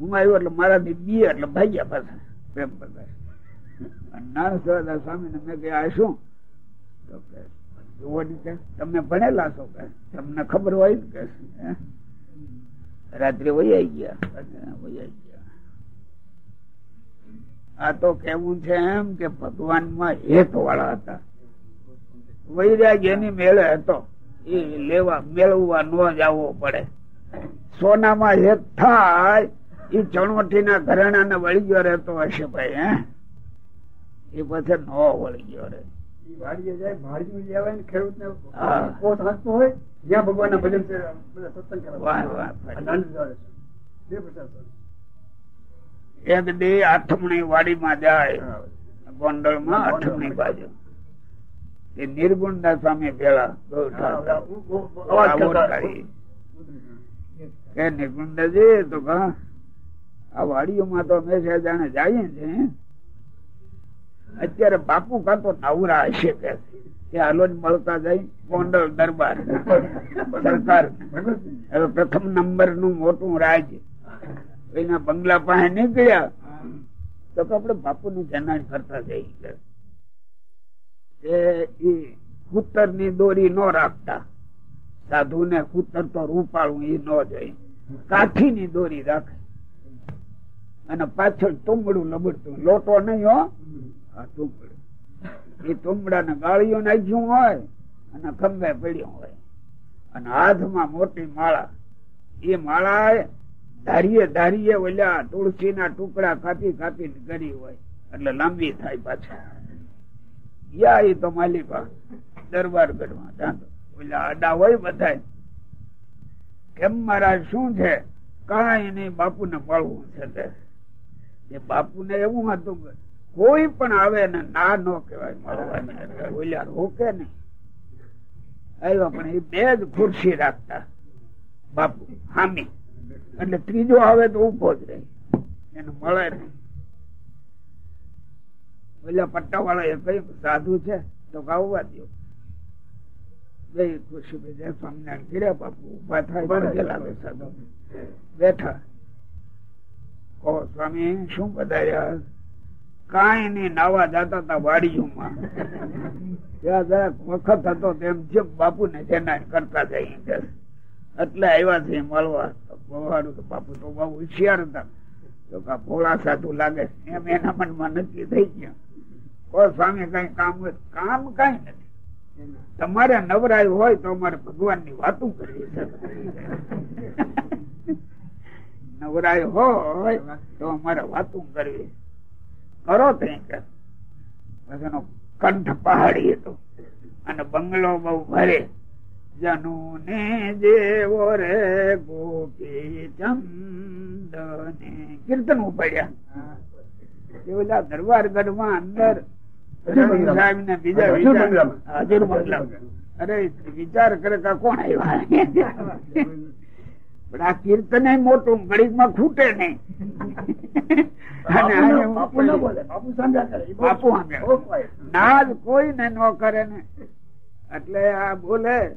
[SPEAKER 2] હું આવ્યો એટલે મારાથી બી એટલે ભાગ્યા પાછા, પ્રેમ પ્રકાશ. નાણ સેવાદાર સ્વામી ને મેં કહ્યા શું? તો કે જોવાની કે તમે ભણેલા છો કે? તમને ખબર હોય કે રાત્રે વહી ગયા. વૈયાઈ ગયા. આ તો કેવું છે એમ કે ભગવાનમાં હેત. વાળા હતા વૈરાગ એની મેળે હતો. એ લેવા મેળવવા ન જવો પડે. સોનામાં હેત થાય એ ચણવટી ના ઘરેણા ને વળી ગયો રહેતો હશે ભાઈ, હે? એ પછી ન વળી ગયો રે
[SPEAKER 4] ઈ વાડીએ જાય ભાડીયું લેવાય ને. પોત હોય જ્યાં ભજન સત્સંગ કરે.
[SPEAKER 2] એક દે આઠમણી વાડીમાં જાય ગોંડલમાં આઠમણી બાજુ. એ
[SPEAKER 4] નિર્ગુણ ના સામે
[SPEAKER 2] પેલા નિર્ગુણ તો આ વાડીઓમાં તો અમે જાણે જઈએ છે અત્યારે બાપુ કાં તો નવરા હશે કે કે હાલો ની દોરી નો રાખતા. સાધુ ને કૂતર તો રૂપાળું એ નો જાય કાઠી ની દોરી રાખે. અને પાછળ તુંબડું લબડતું. લોટો નહીં હો. આ તુંબડું એ ગાળીઓ નાખ્યું હોય અને ખંભે પડ્યું હોય. અને હાથમાં મોટી માળા. એ માળા ધારીએ ધારીએ ઓલ્યા તુલસી ના ટુકડા કાપી કાપી કરી હોય. એટલે લાંબી થાય પાછા. યા એ તો માલિકા દરબાર ગઢમાં ત્યાં ઓલા આડા હોય બધા કેમ મારા શું છે? કઈ નહીં બાપુ ને પાળવું છે તે. એ બાપુ ને એવું હતું કોઈ પણ આવે ને ના નો કહેવાય મળવાની એટલે રોકે ને આવ્યા પણ એ બે જ ખુરશી રાખતા. બાપુ હામી. એટલે ત્રીજો આવે તો ઊભો જ રહે. એને મળે નહીં. ઓલા પટ્ટા વાળા એ કઈ સાધુ છે તો કાવવા દો બે ખુરશી બે સ્વામિનારાયણ કર્યા બાપુ ઊભા થાય પગે સાધુ. બેઠા. કહો સ્વામી શું પધાર્યા? કાંઈ નહીં નાવા જતા હતા વાડીઓમાં. જરાક વખત હતો તેમ છે બાપુ ને જેના કરતા જાય એટલે આવ્યા છે મળવા. તો બાપુ તો બહુ હોશિયાર હતા. તો કા ભોળા સાધુ લાગે એમ એના મનમાં નક્કી થઈ ગયા. કો સ્વામી કઈ કામ હોય કામ કઈ નથી. તમારે નવરાય હોય તો અમારે ભગવાનની વાતું કરવી નવરાય હોય તો અમારે વાતું કરવી કરો તે એનો કંઠ પહાડી હતો. અને બંગલો બહુ ભરે. જનુ ને જેવો રે ગોપી ચંદ ને કીર્તન ઉપાડ્યા. એ બધા દરબારગઢમાં અંદર સાહેબ ને બીજા
[SPEAKER 4] હજુર બંગલામાં.
[SPEAKER 2] અરે વિચાર કરે કોણ આવ્યા? પણ આ કીર્તન મોટું ઘડીકમાં ખૂટે નહીં.
[SPEAKER 4] બાપુ ન બોલે. બાપુ સાંભળ્યા કરે. એ બહુ-
[SPEAKER 2] બાપુ સાંભળ્યા.
[SPEAKER 4] બહુ quiet.
[SPEAKER 2] ના જ કોઈ ને ન કરે ને. એટલે આ બોલે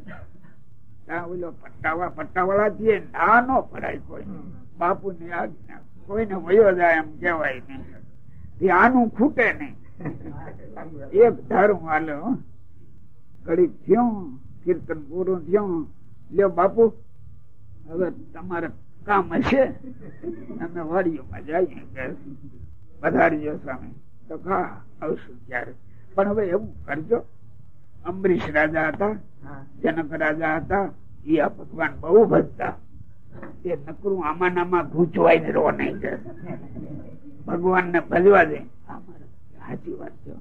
[SPEAKER 2] ઓલો પટ્ટાવા પટ્ટાવાળા થી ના નો પડાય કોઈ. બાપુ ની આજ્ઞા કોઈને વયો જાય એમ કેવાય નહીં. આનું ખૂટે નહીં. એક ધારું હાલો. ઘડીક થયું કીર્તન પૂરું થયું. લ્યો બાપુ. હવે તમારે કામ હશે? અમે વાડીઓમાં જઈએ કે પધારજો સામે. તો કા આવશું ત્યારે. પણ હવે એવું કરજો. અમરીશ રાજા હતા જનક રાજા હતા એ આ ભગવાન બહુ ભજતા. એ નકરું આમાં નામાં ગૂંચવાય જ રહો નહીં કે. ભગવાન ને ભજવા દે. સાચી વાત છે.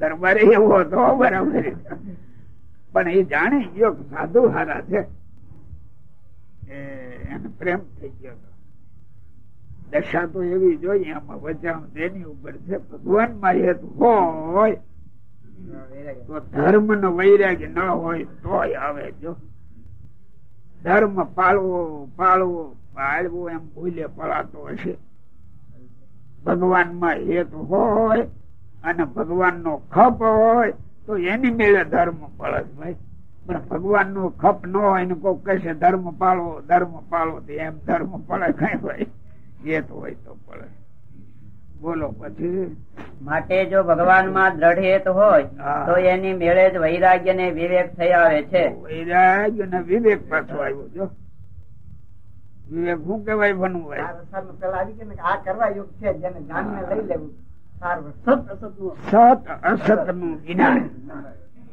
[SPEAKER 2] દરબારે એવો હતો બરાબર. પણ એ જાણે યોગ સાધુ હારા છે. એને પ્રેમ થઈ ગયો દશા તો એવી જોઈએ, આમાં વચાણ તેની ઉપર છે. ભગવાનમાં હેત હોય, તો ધર્મ નો વૈરાગ્ય ન હોય, તોય આવે જો. ધર્મ પાળવો પાળવો પાળવો એમ ભૂલે પડાતો હશે. ભગવાનમાં હેત હોય અને ભગવાન નો ખપ હોય, તો એની મેળે ધર્મ પડે ભાઈ. પણ ભગવાન નો ખપ ન હોય ને કોઈ કહેશે ધર્મ પાળવો ધર્મ પાળવો એમ ધર્મ પડે કઈ હોય. એ તો હોય તો પડે બોલો પછી?
[SPEAKER 1] માટે જો ભગવાનમાં દ્રઢ હેત હોય તો એની મેળે જ વૈરાગ્ય ને વિવેક થઈ આવે છે.
[SPEAKER 2] વૈરાગ્ય ને વિવેક પાછો આવ્યો જો. વિવેક શું કેવાય બનવું હોય?
[SPEAKER 3] આ રસાળમાં પેલા આવી ગયું ને આ કરવા યોગ છે જેને જાણીને લઈ લેવું. સાર. સત
[SPEAKER 2] સત અસતનું જ્ઞાન.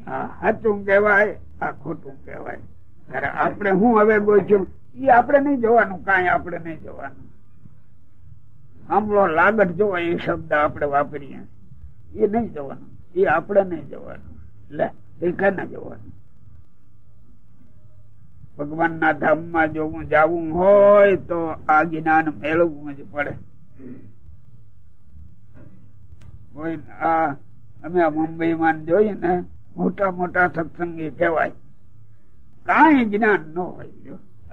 [SPEAKER 2] હા, સાચું કેવાય. આ ખોટું કહેવાય. આપણે હું હવે ગોચ્યું એ આપણે નહીં જોવાનું, કાંઈ આપણે નહીં જોવાનું. આંબળો લાગટ જોવા એ શબ્દ આપણે વાપરીએ. એ નહીં જોવાનું એ આપણે નહીં જોવાનું. લે એ કેને જવાનું? ભગવાન ના ધામમાં જો હું જવું હોય તો આ જ્ઞાન મેળવવું જ પડે. કોઈ આ, અમે મુંબઈ માં જોઈએ ને મોટા મોટા સત્સંગી કહેવાય. કાંઈ જ્ઞાન ન હોય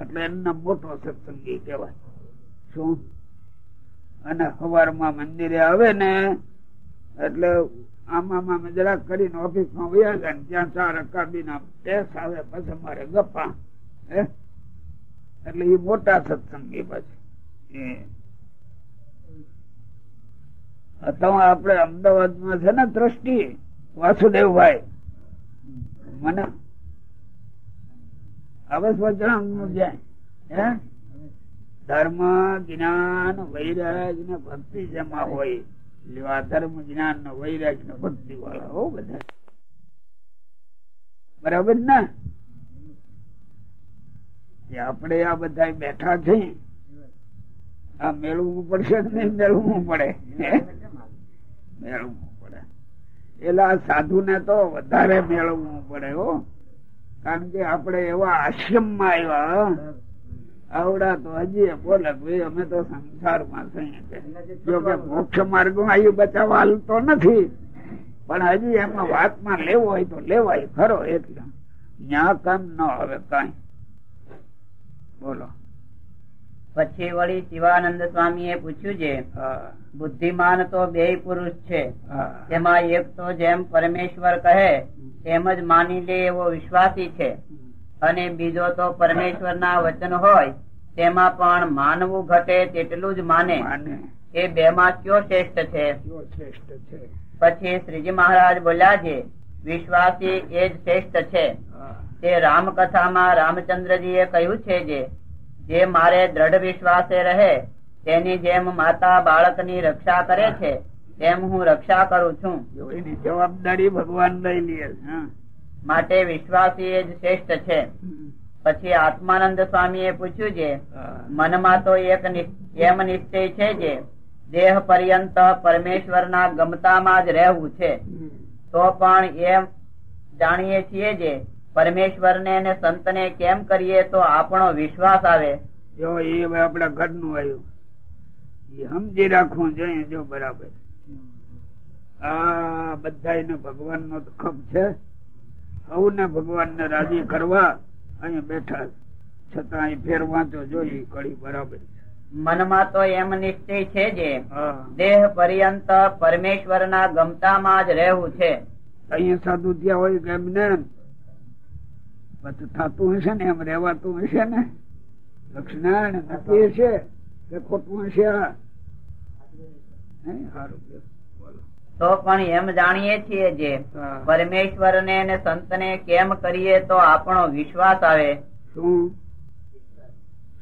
[SPEAKER 2] એટલે એમને મોટો સત્સંગી કહેવાય. શું? અને સવારમાં મંદિરે આવે ને, એટલે આમાં જરાક કરીને ઓફિસમાં માં ગયા ને, ત્યાં ચાર અકાબીના ટેસ આવે, પછી અમારે ગપ્પા. એટલે એ મોટા સત્સંગી પછી. આપણે અમદાવાદમાં છે ને, દ્રષ્ટિ, વાસુદેવભાઈ. મને ધર્મ, જ્ઞાન, વૈરાગ ને ભક્તિ જેમાં હોય ધર્મ જ્ઞાન નો વૈરાગ ને ભક્તિ વાળા, હો બધા. બરાબર ને? આપણે આ બધા બેઠા છે આ મેળવવું પડશે નહીં મેળવવું પડે? મેળવવું. એટલે સાધુ ને તો વધારે મેળવવું પડે, હો. કારણ કે આપણે એવા આશ્રમમાં આવ્યા આવડા તો હજી બોલે ભાઈ, અમે તો સંસારમાં જો કે મોક્ષ માર્ગ આવ્યું બચાવવા હાલતો નથી. પણ હજી એમાં વાતમાં લેવો હોય તો લેવાય ખરો, એટલે. ત્યાં કામ ન આવે કઈ. બોલો.
[SPEAKER 1] પછી વળી શિવાનંદ સ્વામી એ પૂછ્યું છે બુદ્ધિમાન તો બે પુરુષ છે તેમાં એક તો જેમ પરમેશ્વર કહે એમ જ માની લે એવો વિશ્વાસી છે. અને બીજો તો પરમેશ્વર ના વચન હોય તેમાં પણ માનવું ઘટે તેટલું જ માને. એ બે માં કયો શ્રેષ્ઠ છે? પછી શ્રીજી મહારાજ બોલ્યા છે વિશ્વાસી એ જ શ્રેષ્ઠ છે. તે રામકથામાં રામચંદ્રજી એ કહ્યું છે જે જે મારે દ્રઢ વિશ્વાસે રહે તેની જેમ માતા બાળકની રક્ષા કરે છે તેમ હું રક્ષા કરું છું.
[SPEAKER 2] જવાબદારી ભગવાન લઈ લે.
[SPEAKER 1] માટે વિશ્વાસી જ શ્રેષ્ઠ છે. પછી આત્માનંદ સ્વામી એ પૂછ્યું છે મનમાં તો એક એમ નિશ્ચય છે જે દેહ પર્યંત પરમેશ્વર ના ગમતામાં જ રહેવું છે. તો પણ એમ જાણીએ છીએ જે પરમેશ્વર ને સંત ને કેમ કરીએ તો આપણો વિશ્વાસ આવે?
[SPEAKER 2] જો એ આપડા ઘરનું આવ્યું. સમજી રાખવું જોઈએ જો બરાબર. આ બધા ભગવાન નો ખપ છે. સૌને ભગવાન ને રાજી કરવા અહીંયા બેઠા છતાં અહીં ફેર વાંચો જોઈએ કડી બરાબર
[SPEAKER 1] મનમાં તો એમ નિશ્ચય છે જે દેહ પર્યંત પરમેશ્વર ના ગમતામાં જ રહેવું છે.
[SPEAKER 2] અહીંયા સાધુ ત્યાં હોય કે એમને? થતું હશે ને એમ રેવાતું હશે ને? લક્ષ્મણ નક્કી હશે કે ખોટું હશે સારું
[SPEAKER 1] તો પણ એમ જાણીએ છીએ જે પરમેશ્વર ને સંત ને કેમ કરીએ તો આપણો વિશ્વાસ આવે.
[SPEAKER 2] શું?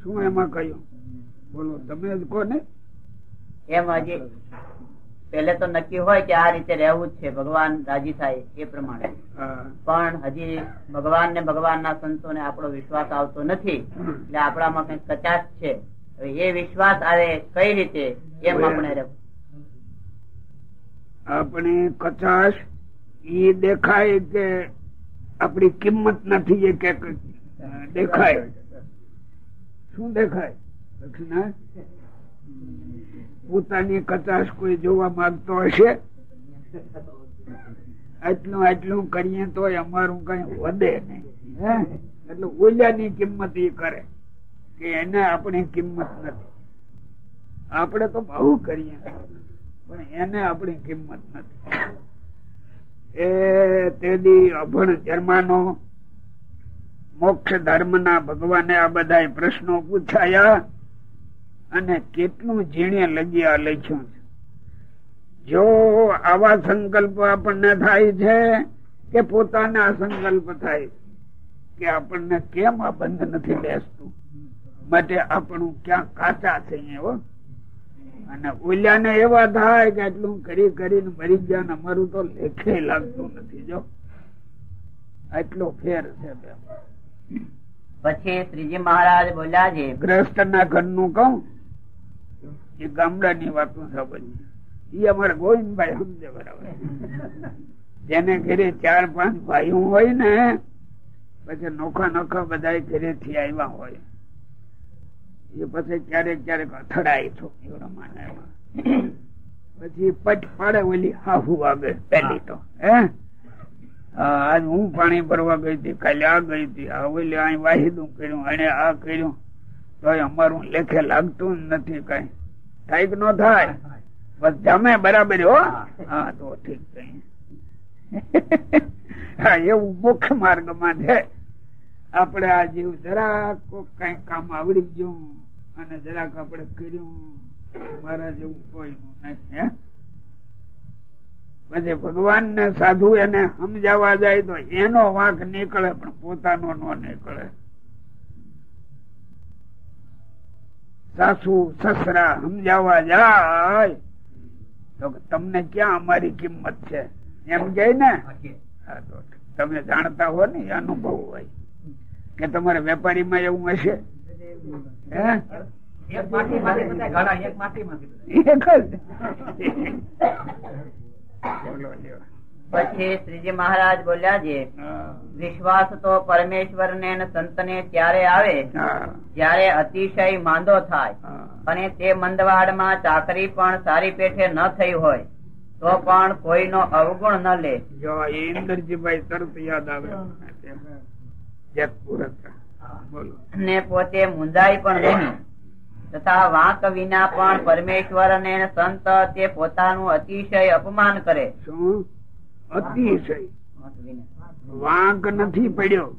[SPEAKER 2] શું એમાં કહ્યું? બોલો તમે જ કહો ને.
[SPEAKER 1] એમ હજી પેલે તો નક્કી હોય કે આ રીતે રહેવું જ છે ભગવાન રાજી થાય એ પ્રમાણે. પણ હજી ભગવાન ને ભગવાન ના સંતો ને આપણો વિશ્વાસ આવતો નથી એટલે આપણામાં કઈ કચાશ છે. એ વિશ્વાસ આવે કઈ રીતે એમ આપણે રહેવું.
[SPEAKER 2] આપણે કચાશ એ દેખાય કે આપણી કિંમત નથી એ કે દેખાય. શું દેખાય? પોતાની કચાશ કોઈ જોવા માંગતો હશે? આટલું આટલું કરીએ તો અમારું કઈ વધે નહીં એટલે ઓલિયાની કિંમત એ કરે કે એને આપણી કિંમત નથી. આપણે તો બહુ કરીએ, પણ એને આપણી કિંમત નથી. એ તેદી અભણ જન્માનો મોક્ષ ધર્મ ના ભગવાને આ બધા પ્રશ્નો પૂછાયા. અને કેટલું ઝીણે લગિયા લખ્યું છે. જો આવા સંકલ્પ આપણને થાય છે કે પોતાના સંકલ્પ થાય કે આપણને કેમ આ બંધ નથી બેસતું? માટે આપણું ક્યાં કાચા છે એવો અને ઓલિયાને એવા થાય કે આટલું કરી કરીને મરી ગયા અમારું તો લેખે લાગતું નથી જો. આટલો ફેર છે
[SPEAKER 1] પછી શ્રીજી મહારાજ બોલ્યા છે
[SPEAKER 2] ગ્રસ્ત ના ઘરનું કઉ એ ગામડાની વાતો છે બધી એ અમારે ગોવિંદભાઈ સમજે બરાબર જેને ઘરે ચાર પાંચ ભાઈઓ હોય ને પછી નોખા નોખા બધા ઘરે થી આવ્યા હોય. એ પછી ક્યારેક ક્યારેક અથડાય છોકરીઓ માને પછી પટ પાડે ઓલી હાહુ વાગે પેલી તો હે? હા, આજ હું પાણી ભરવા ગઈ હતી કાલે આ ગઈ હતી આ ઓલી અહીં વાહિદું કર્યું એને આ કર્યું. તો અમારું લેખે લાગતું નથી કઈ. થાય કે ન થાય. બસ જમે બરાબર હો. હા. તો ઠીક છે. હા એવું મુખ્ય માર્ગમાં છે. આપણે આ જીવ જરાક કઈ કામ આવડી ગયું અને જરાક આપણે કર્યું. મારા જેવું કોઈ નથી હે. પછી ભગવાન ને સાધુ એને સમજાવવા જાય તો એનો વાંક નીકળે પણ પોતાનો નો નીકળે. સાસુ સસરા સમજાવવા જાય તો તમને ક્યાં અમારી કિંમત છે? એમ કે ને? હા તો તમે જાણતા હો ને અનુભવ હોય. કે તમારે વેપારીમાં એવું હશે?
[SPEAKER 5] એક
[SPEAKER 2] જ.
[SPEAKER 1] પછી શ્રીજી મહારાજ બોલ્યા છે વિશ્વાસ તો પરમેશ્વર ને સંત ને ત્યારે આવે જયારે અતિશય માંદો થાય. અને તે મંદવાડમાં ચાકરી પણ સારી પેઠે ન થઈ હોય તો પણ કોઈનો અવગુણ ન લે.
[SPEAKER 2] જો ઇન્દ્રજીભાઈ તરત યાદ આવે.
[SPEAKER 1] ને પોતે મુંજાય પણ નહીં તથા વાંક વિના પણ પરમેશ્વર ને સંત તે પોતાનું અતિશય અપમાન કરે.
[SPEAKER 2] શું? અતિશય વાંક નથી પડ્યો.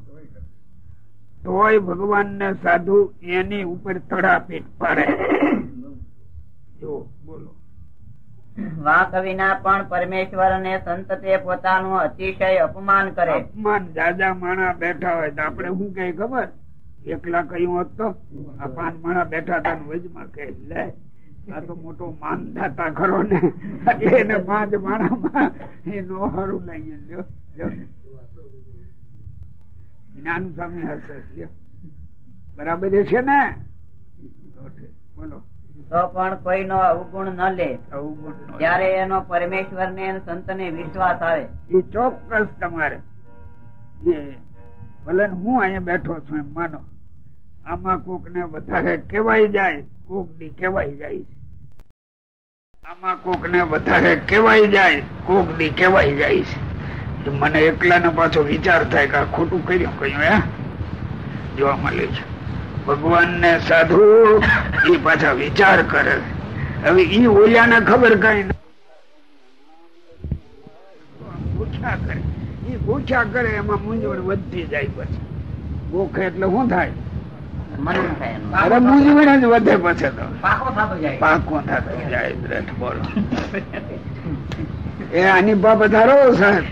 [SPEAKER 2] તોય ભગવાન ને સાધુ એની ઉપર તડાપીટ પાડે. જો બોલો.
[SPEAKER 1] વાંક વિના પણ પરમેશ્વર ને સંત તે પોતાનું અતિશય અપમાન કરે.
[SPEAKER 2] અપમાન જાજા માણા બેઠા હોય તો આપણે શું કઈ ખબર? એકલા કહ્યું હોત તો? આ પાંચ માણા બેઠા હતા વજમાં કઈ લે આ તો મોટો માન થતા ખરો ને. એટલે એને પાંચ માણામાં એનો હારું લઈએ લ્યો. જ્ઞાન સ્વામી હશે. બરાબર છે ને? બોલો.
[SPEAKER 1] તો પણ કોઈનો અવગુણ ન લે. ત્યારે એનો પરમેશ્વર ને સંત ને વિશ્વાસ આવે.
[SPEAKER 2] એ ચોક્કસ તમારે. ભલે હું અહીંયા બેઠો છું એમ માનો. આમાં કોક ને વધારે કેવાય જાય કોકની કેવાય જાય. આમાં કોક ને વધારે કેવાય જાય કોક દી કેવાય જાય છે. મને એકલા ને પાછો વિચાર થાય કે ખોટું કર્યું કયું, હે? જોવા મળે છે. ભગવાન ને સાધુ એ પાછા વિચાર કરે. હવે ઈ ઓલિયાને ખબર કઈ પૂછ્યા કરે. એ પૂછ્યા કરે, એમાં મૂંઝવણ વધતી જાય પછી. ગોખે એટલે શું થાય
[SPEAKER 1] મનન થાય એનું.
[SPEAKER 2] અરે મૂંઝવણ જ વધે પછી તો
[SPEAKER 5] પાકો થતો જાય.
[SPEAKER 2] પાકો થતો જાય દ્રઢ બોલો. એ આની સાહેબ.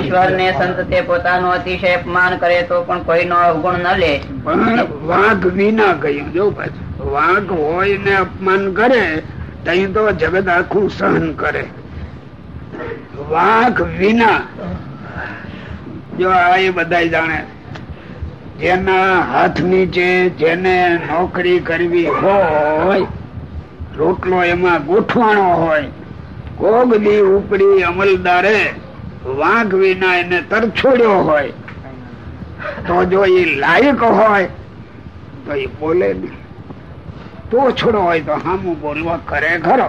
[SPEAKER 1] ઈશ્વર ને સંત તે પોતાનું અતિશય અપમાન કરે તો પણ કોઈનો અવગુણ ન લે.
[SPEAKER 2] પણ વાઘ વિના કહ્યું જો પાછું. વાઘ હોય ને અપમાન કરે તઈ તો જગત આખું સહન કરે. વાઘ વિના. જો આ એ બધા જાણે જેના હાથ નીચે જેને નોકરી કરવી હોય, રોટલો એમાં ગોઠવાણો હોય, કોગ દી ઉપડી અમલદારે વાઘ વિના એને તરછોડ્યો હોય, તો જો એ લાયક હોય, તો એ બોલે નહીં. તો છોડો હોય તો હામું બોલવા કરે ખરો.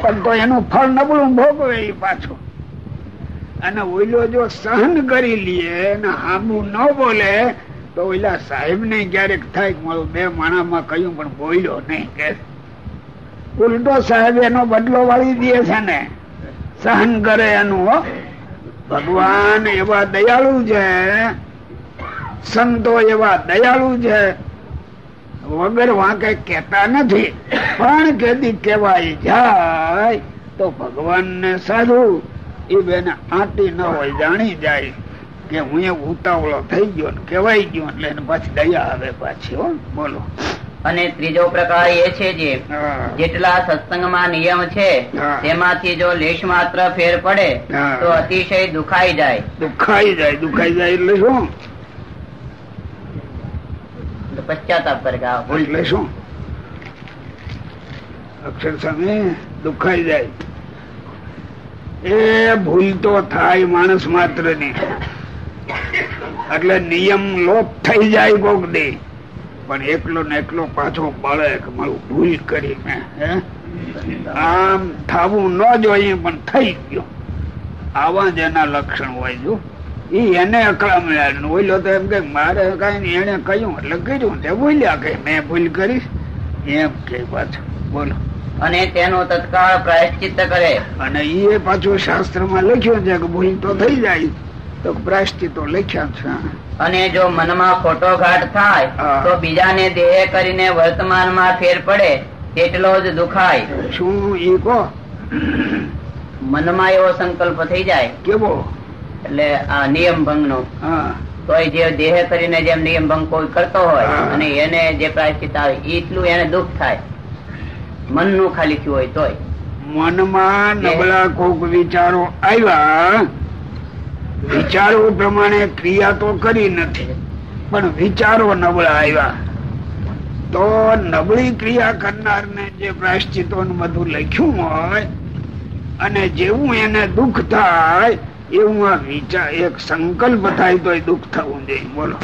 [SPEAKER 2] પણ તો એનું ફળ નબળું ભોગવે એ પાછું. અને ઓઈલો જો સહન કરી લે ને હામું ન બોલે તો ઓલા સાહેબ ને ક્યારેક થાય મારું બે માણામાં કહ્યું, પણ બોલ્યો નહીં, કે ઉલટો સાહેબ એનો બદલો વાળી દે છે ને, સહન કરે એનું ભગવાન એવા દયાળુ છે, સંતો એવા દયાળુ છે. વગર વાંકે કેતા નથી, પણ કેદી કેવાય જાય તો ભગવાન ને સાધુ એ બેને આંટી ન હોય, જાણી જાય. કે હું એ ઉતાવળો થઈ ગયો ને કેવાય ગયો એટલે એને પાછી દયા આવે પાછી હો બોલો.
[SPEAKER 1] અને ત્રીજો પ્રકાર એ છે જે જેટલા સત્સંગમાં નિયમ છે તેમાંથી જો લેશ માત્ર ફેર પડે તો અતિશય દુખાઈ જાય.
[SPEAKER 2] દુખાઈ જાય દુખાઈ જાય એટલે શું?
[SPEAKER 1] પશ્ચાતાપ કરે કે આ ભૂલ
[SPEAKER 2] એટલે શું? અક્ષર સામે દુખાઈ જાય. એ ભૂલ તો થાય માણસ માત્રની એટલે નિયમ લોપ થઈ જાય કોક દે. પણ એકલો ને એકલો પાછો બળે કે મારું ભૂલ કરી મેં આમ થવું ન જોઈએ પણ થઈ ગયો. આવા જ એના લક્ષણ હોય જો. એ એને અકળા મળ્યા. ઓઈલો તો એમ કે મારે કઈ એને કહ્યું. એટલે કર્યું તે બોલ્યા કે મેં ભૂલ કરીશ. એમ કે પાછું બોલો.
[SPEAKER 1] અને તેનો તત્કાળ પ્રાયશ્ચિત્ત કરે.
[SPEAKER 2] અને એ પાછું શાસ્ત્રમાં લખ્યું છે કે ભૂલ તો થઈ જાય. તો પ્રાયશ્ચિતો લખ્યા છે.
[SPEAKER 1] અને જો મનમાં ખોટો ઘાટ થાય. તો બીજાને દેહ કરીને વર્તમાનમાં ફેર પડે એટલો જ દુખાય.
[SPEAKER 2] શું એ કહો?
[SPEAKER 1] મનમાં એવો સંકલ્પ થઈ જાય.
[SPEAKER 2] કેવો?
[SPEAKER 1] એટલે આ નિયમ ભંગ નો તો જે દેહ કરીને જેમ નિયમ ભંગ કોઈ કરતો હોય અને એને જે પ્રાયશ્ચિત આવે એટલું એને દુઃખ થાય. મનનું ખાલી થયું હોય તોય.
[SPEAKER 2] મનમાં નબળા કોક વિચારો આવ્યા વિચારો પ્રમાણે ક્રિયા તો કરી નથી પણ વિચારો નબળા આવ્યા. તો નબળી ક્રિયા કરનાર ને જે પ્રાયશ્ચિતો બધું લખ્યું હોય અને જેવું એને દુઃખ થાય એવું આ વિચાર એક સંકલ્પ થાય તો દુઃખ થવું જોઈએ. બોલો.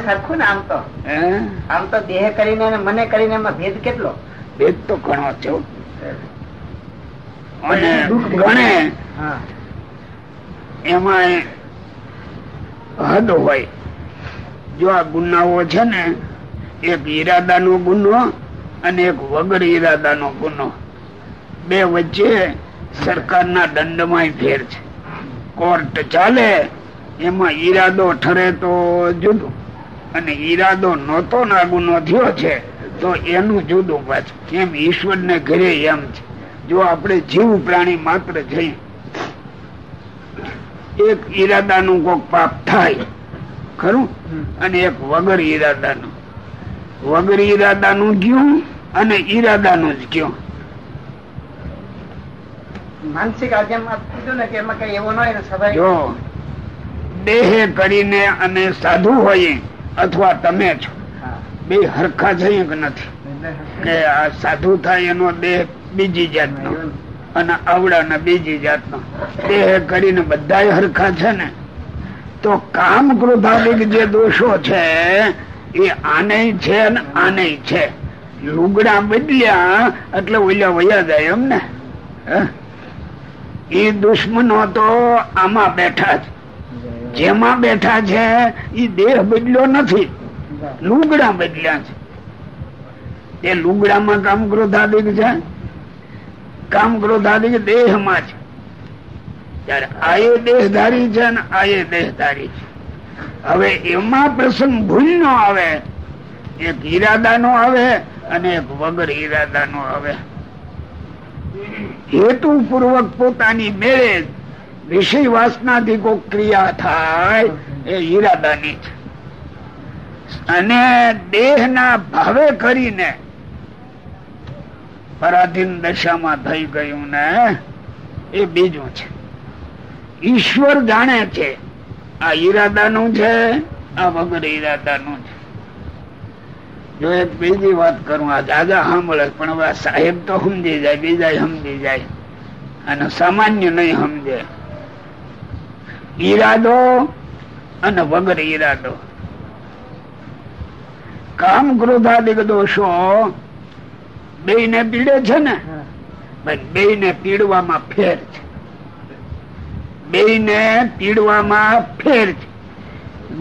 [SPEAKER 3] સરખું ને આમ તો.
[SPEAKER 2] હે?
[SPEAKER 3] આમ તો દેહ કરીને મને કરીને એમાં ભેદ કેટલો?
[SPEAKER 2] ભેદ તો ઘણો છે ગણે એમાં હદ હોય. જો આ ગુનાઓ છે ને, એક ઈરાદાનો ગુનો અને એક વગર ઈરાદાનો ગુનો. બે વચ્ચે સરકારના દંડમાં ફેર છે. કોર્ટ ચાલે, એમાં ઈરાદો ઠરે તો જુદું. અને ઈરાદો નહોતો ના ગુનો થયો છે, તો એનું જુદું પાછું. એમ ઈશ્વર ને ઘરે એમ છે. જો આપણે જીવ પ્રાણી માત્ર જઈએ એક ઈરાદાનું કોક પાપ થાય. ખરું? અને એક વગર ઈરાદાનું. વગર ઈરાદાનું ગયું અને ઈરાદાનું જ ગયું.
[SPEAKER 3] માનસિક
[SPEAKER 2] જો દેહે કરીને અને સાધુ હોય અથવા તમે છો બે હરખા છે કે નથી. કે આ સાધુ થાય એનો દેહ બીજી જાતનો. અને આવડાના બીજી જાતનો. દેહ કરીને બધા હરખા છે ને. તો કામ ક્રોધાદિક જે દોષો છે, એ આને છે અને આને છે. લુગડા બદલ્યા એટલે ઓલા વયા જાય એમ ને? એ દુશ્મનો તો આમાં બેઠા છે જેમાં બેઠા છે, એ દેહ બદલ્યો નથી. લુગડા બદલ્યા છે. એ લુગડામાં કામ ક્રોધાદિક છે? કામ ક્રોધાદિક દેહમાં છે. ત્યારે આ એ દેહધારી છે અને આ એ દેહધારી છે. હવે એમાં પ્રસંગ ભૂલ નો આવે, એક ઈરાદા નો આવે અને એક વગર ઈરાદા નો આવે. હેતુ પૂર્વક પોતાની મેળે વિષય વાસનાથી કોઈ ક્રિયા થાય, એ ઈરાદાની છે. અને દેહના ભાવે કરીને પરાધીન દશામાં થઈ ગયું ને, એ બીજું છે. ઈશ્વર જાણે છે, આ ઈરાદાનું છે, આ વગર ઈરાદાનું છે. જો એક બીજી વાત કરું, આ દાદા સાંભળે પણ હવે સાહેબ તો સમજી જાય બીજા સમજી જાય, અને સામાન્ય નહીં સમજે. ઈરાદો અને વગર ઈરાદો. કામ ક્રોધાદિક દોષો બે ને પીડે છે ને બે ને પીડવામાં ફેર છે. બે ને પીડવામાં ફેર છે.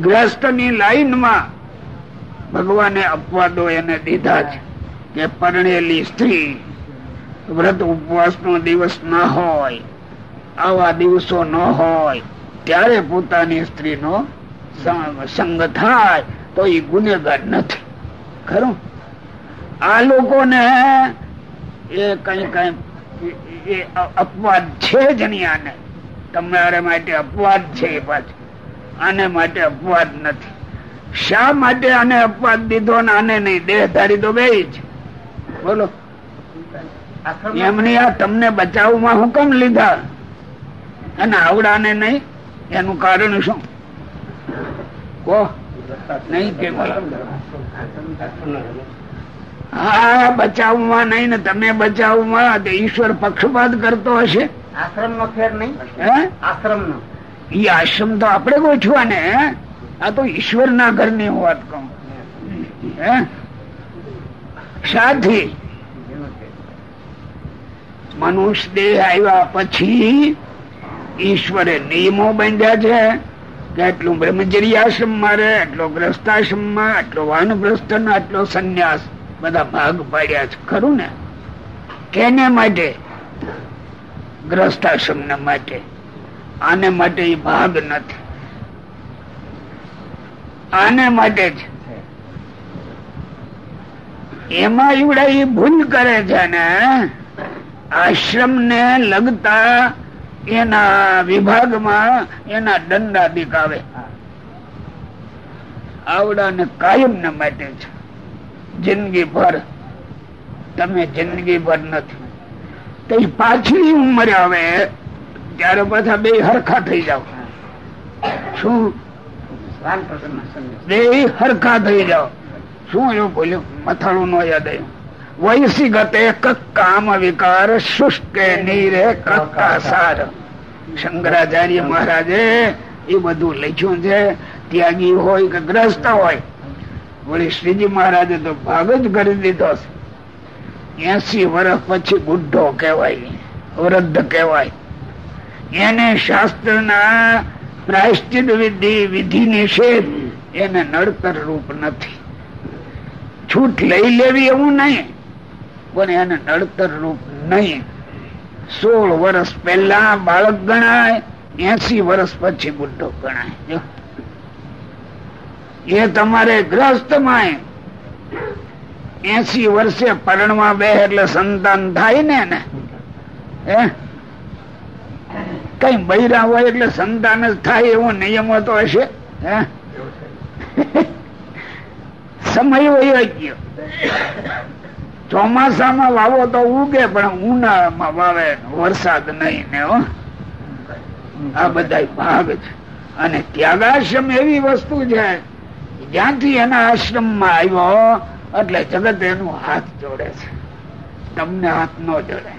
[SPEAKER 2] ગ્રસ્તની લાઈનમાં ભગવાને અપવાદો એને દીધા છે કે પરણેલી સ્ત્રી વ્રત ઉપવાસ નો દિવસ ન હોય આવા દિવસો ન હોય ત્યારે પોતાની સ્ત્રીનો સંગ થાય તો એ ગુનેગાર નથી. ખરું? આ લોકોને એ કઈ કઈ એ અપવાદ છે જ નહીં આને. તમારે માટે અપવાદ છે એ પાછું. આને માટે અપવાદ નથી. શા માટે આને અપવાદ દીધો ને આને નહીં? દેહધારી તો બે જ. બોલો. એમની આ તમને બચાવમાં હુકમ લીધા. અને આવડાને નહીં. એનું કારણ શું? કહો. નહીં કે બોલો હા બચાવમાં નહીં ને તમે બચાવમાં તો ઈશ્વર પક્ષપાત કરતો હશે.
[SPEAKER 1] આશ્રમ નો ફેર નહીં?
[SPEAKER 2] હે?
[SPEAKER 1] આશ્રમ નો
[SPEAKER 2] ઈ આશ્રમ તો આપણે ગોઠવા ને આ તો ઈશ્વર ના ઘરની હું વાત કહું. સાથી મનુષ્ય દેહ આવ્યા પછી ઈશ્વરે નિયમો બાંધ્યા છે કે આટલું બ્રહ્મચર્ય આશ્રમમાં રહે આટલો ગ્રસ્તાશ્રમમાં આટલો વાનપ્રસ્થ આટલો સંન્યાસ. બધા ભાગ પાડ્યા છે. ખરું ને? કેને માટે? ગ્રસ્તાશ્રમ માટે. આને માટે ભાગ નથી. આને માટે જ. એમાં એવડા એ ભૂલ કરે છે ને આશ્રમ ને લગતા એના વિભાગમાં એના દંડાધિક આવે. આવડા ને કાયમ ને માટે છે જિંદગી ભર તમે જિંદગી ભર નથી. તો ઈ પાછલી ઉંમરે આવે ત્યારે પાછા બે હરખા થઈ જાવ શું? બે હરખા થઈ જાવ શું એવું બોલ્યું? મથાળું નો યાદ આવ્યું. વૈસી ગતે કામ વિકાર, શુષ્ક નીરે કક્કા સાર શંકરાચાર્ય મહારાજે એ બધું લખ્યું છે. ત્યાગી હોય કે ગ્રસ્ત હોય વળી શ્રીજી મહારાજે તો ભાગ જ કરી દીધો છે. એસી વર્ષ પછી બુઢો કહેવાય, વૃદ્ધ કહેવાય. એને શાસ્ત્ર ના પ્રાયશ્ચિત વિધિ વિધિ નિષેધ એને નડતર રૂપ નથી. છૂટ લઈ લેવી એવું નહીં, પણ એને નડતર રૂપ નહીં. સોળ વર્ષ પહેલા બાળક ગણાય, એસી વર્ષ પછી બુઢો ગણાય. એ તમારે ગ્રસ્તમાં એસી વર્ષે પરણવા બે એટલે સંતાન થાય ને કઈ બૈરા હોય એટલે સંતાન જ થાય એવો નિયમ તો હશે? સમય વયો ગયો. ચોમાસામાં વાવો તો ઉગે, પણ ઉનાળામાં વાવે વરસાદ નહીં ને આ બધા ભાગ છે. અને ત્યાગાશ્રમ એવી વસ્તુ છે જ્યાંથી એના આશ્રમમાં આવ્યો, એટલે જગત એનું હાથ જોડે છે. તમને હાથ ન જોડે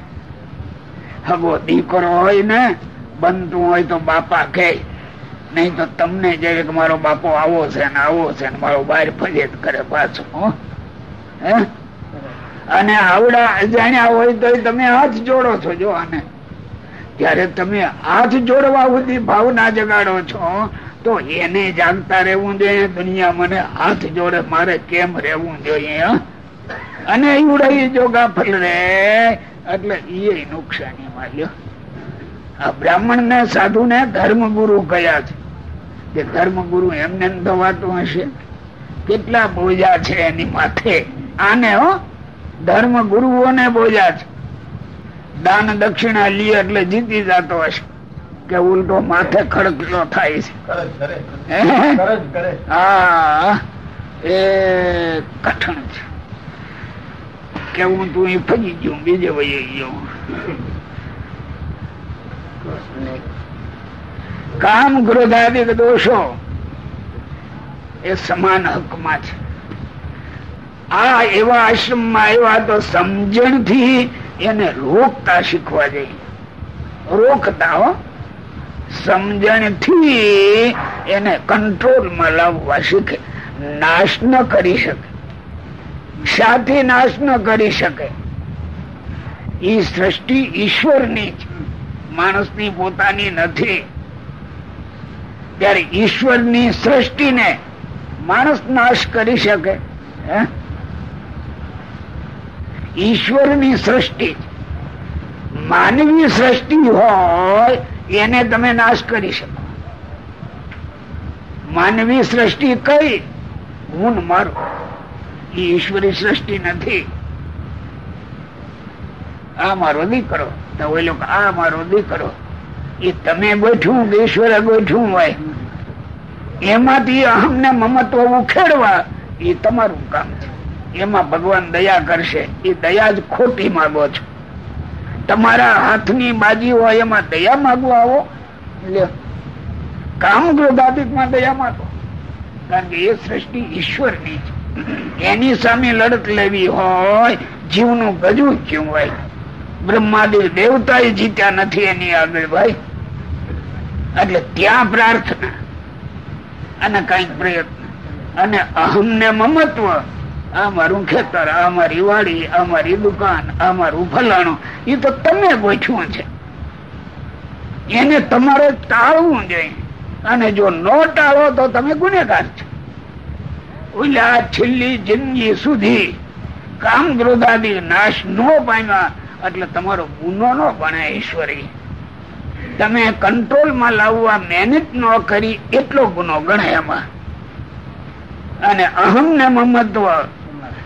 [SPEAKER 2] હગો દીકરો હોય ને, બનતું હોય તો બાપા કે નહીં તો તમને જે મારો બાપો આવો છે ને આવો છે ને મારો બહાર ફરિયાદ કરે પાછો? હે. અને આવડા અજાણ્યા હોય તો તમે હાથ જોડો છો, જો આને. ત્યારે તમે હાથ જોડવા સુધી ભાવના જગાડો છો તો એને જાણતા રહેવું જોઈએ, દુનિયા મને હાથ જોડે, મારે કેમ રહેવું જોઈએ અને ઈવડાઈ જો ગાફલ રે, એટલે એ નુકસાની માલ્યો આ બ્રાહ્મણ ને, સાધુ ને ધર્મ ગુરુ કયા છે? કે ધર્મગુરુ એમને એમ થવાતું હશે? કેટલા બોજા છે એની માથે? આને, હો? ધર્મ ગુરુઓને બોજા છે. દાન દક્ષિણા લે એટલે જીતી જતો હશે. કે ઉલટો માથે ખડકલો થાય છે. હા? એ કઠણ છે. કે હું તું અહીં ફગી ગયું બીજે વહી ગયો. કામ ક્રોધાદિક દોષો એ સમાન હકમાં છે. આ એવા આશ્રમમાં આવ્યા તો સમજણથી એને રોકતા શીખવા જઈએ. રોકતા હો. સમજણથી એને કંટ્રોલમાં લાવવા શીખે. નાશ ન કરી શકે. સાથે નાશ ન કરી શકે. એ સૃષ્ટિ ઈશ્વરની છે માણસની પોતાની નથી. ત્યારે ઈશ્વરની સૃષ્ટિને માણસ નાશ કરી શકે. ઈશ્વરની સૃષ્ટિ માનવી સૃષ્ટિ હોય એને તમે નાશ કરી શકો. માનવી સૃષ્ટિ કઈ? હું મારું. એ ઈશ્વરી સૃષ્ટિ નથી. આ મારો દીકરો. તો લોકો આ મારો દીકરો. એ તમે ગોઠવું કે ઈશ્વરે ગોઠવું હોય. એમાંથી અહમને મમત્વ ઉખેડવા એ તમારું કામ છે. એમાં ભગવાન દયા કરશે. એ દયા જ ખોટી માગો છો. તમારા હાથની બાજી હોય એમાં દયા માગવા આવો. લ્યો કામ ક્રોધાદિકમાં દયા માગો. કારણ કે એ સૃષ્ટિ ઈશ્વરની છે. એની સામે લડત લેવી હોય, જીવનું ગજું ક્યું હોય? બ્રહ્માદેવ દેવતા જીત્યા નથી એની આગળ ભાઈ. એટલે ત્યાં પ્રાર્થના. અને કંઈક પ્રયત્ન. અને અહમ ને મમત્વ. આ મારું ખેતર આ મારી વાડી આ મારી દુકાન આ મારું ફલાણું એ તો તમે ગોઠવું છે. એને તમારે ટાળવું જોઈએ. અને જો ન ટાળો તો તમે ગુનેગાર છો. ઓલા છેલ્લી જિંદગી સુધી કામ ક્રોધાદી નાશ ન પામ્યા, એટલે તમારો ગુનો ન ગણાય ઈશ્વરી. તમે કંટ્રોલમાં લાવવા મહેનત ન કરી, એટલો ગુનો ગણાય એમાં અને અહમ ને મમત્વ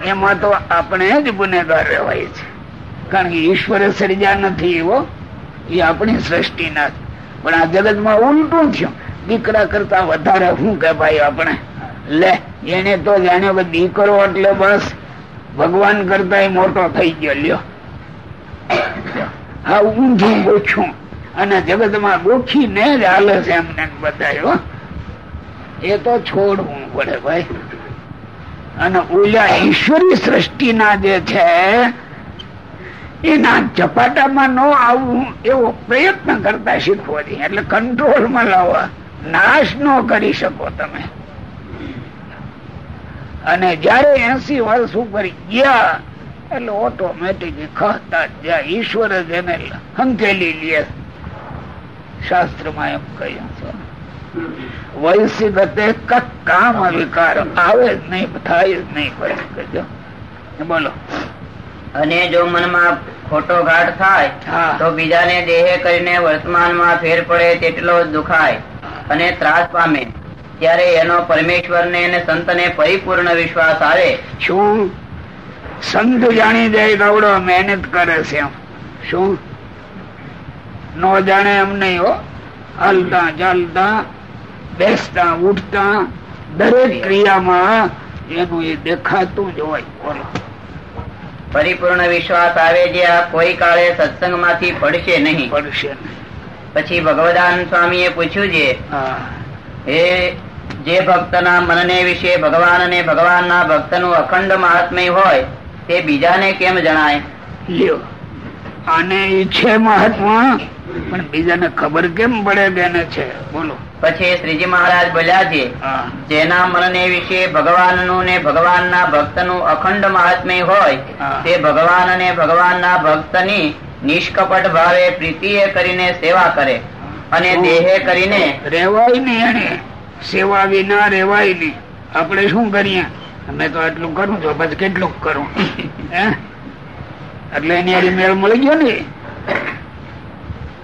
[SPEAKER 2] એમાં તો આપણે જ ગુનેગાર રહેવાય છે. કારણ કે ઈશ્વરે સર્જા નથી એવો, એ આપણી સૃષ્ટિ ના પણ આ જગતમાં ઉલટું થયું. દીકરા કરતા વધારે શું કે ભાઈ આપણે, લે, એને તો જાણે દીકરો એટલે બસ, ભગવાન કરતા મોટો થઈ ગયો, લ્યો. હા, ઊંધું ગોખ્યું અને જગતમાં ગોખી ને જ હાલે છે એમને બધાયો એ તો છોડવું પડે ભાઈ. અને ઓલા ઈશ્વરી સૃષ્ટિના જે છે, એના ચપાટામાં ન આવવું એવો પ્રયત્ન કરતા શીખવો જોઈએ. એટલે કંટ્રોલમાં લાવવા નાશ ન કરી શકો તમે. અને જયારે એસી વર્ષ ઉપર ગયા, એટલે ઓટોમેટિક ખસતા જ્યાં ઈશ્વર જ એને હંકેલી લે. શાસ્ત્રમાં એમ કહ્યું છે. વૈશ્વિક કામ વિકાર આવે જ નહીં થાય જ નહીં બોલો.
[SPEAKER 1] અને જો મનમાં ખોટો ઘાટ થાય તો બીજાને દેહે કરીને વર્તમાનમાં ફેર પડે તેટલો દુખાય અને ત્રાસ પામે. ત્યારે એનો પરમેશ્વરને અને સંતને પરિપૂર્ણ વિશ્વાસ આવે.
[SPEAKER 2] શું? સંત જાણી જાય ગવડો મહેનત કરે છે શું? નો જાણે એમ નહીં હો. હાલતા ચાલતા બેસતા ઉઠતા દરેક ક્રિયામાં એનું એ દેખાતું જ હોય બોલો
[SPEAKER 1] પરિપૂર્ણ વિશ્વાસ આવે જે આ કોઈ કાળે સત્સંગમાંથી પડશે નહીં.
[SPEAKER 2] પડશે.
[SPEAKER 1] પછી ભગવદાન સ્વામીએ પૂછ્યું છે
[SPEAKER 2] હા.
[SPEAKER 1] હે જે ભક્તના મનને વિશે ભગવાન અને ભગવાનના ભક્તનું અખંડ મહાત્મય હોય તે બીજાને કેમ જણાય?
[SPEAKER 2] લ્યો. આને ઈચ્છે છે મહાત્મા પણ બીજાને ખબર કેમ પડે કે છે? બોલો.
[SPEAKER 1] પછી શ્રીજી મહારાજ બોલ્યા છે જેના મનને વિશે ભગવાનનું ને ભગવાનના ભક્તનું અખંડ મહાત્મ્ય હોય. તે ભગવાન અને ભગવાનના ભક્તની નિષ્કપટ ભાવે પ્રીતિએ કરીને સેવા કરે અને? દેહે કરીને
[SPEAKER 2] રેવાય નહીં એને. સેવા વિના રેવાય નહીં આપણે શું કરીએ? અમે તો આટલું કરું તો પછી કેટલું કરું. હે? એટલે એની મેળ મળી ગયો ને.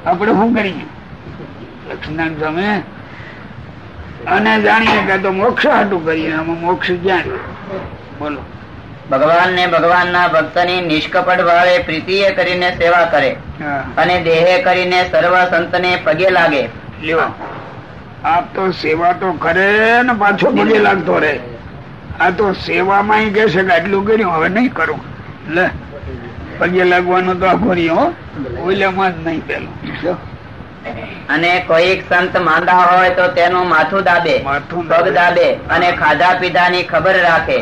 [SPEAKER 2] આપણે શું કરીએ? લક્ષ્મીનારાયણ સ્વામી અને જાણીએ કે તો મોક્ષ હાટું કરીએ આમાં મોક્ષ જ્ઞાન બોલો.
[SPEAKER 1] ભગવાન ને ભગવાનના ભક્તની નિષ્કપટ ભાવે પ્રીતિએ કરીને સેવા કરે અને દેહે કરીને સર્વ સંતને પગે લાગે.
[SPEAKER 2] લ્યો. આપ તો સેવા તો કરે ને પાછો પગે લાગતો રે આ તો સેવામાં કે છે કે આટલું કર્યું હવે નહીં કરું. લે. પગે લાગવાનું તો આખો રહ્યો ઓલામાં જ નહીં પેલું
[SPEAKER 1] અને કોઈક સંત માંદા હોય તો તેનું માથું દાબે પગ દાબે. અને ખાધા પીધાની ખબર રાખે.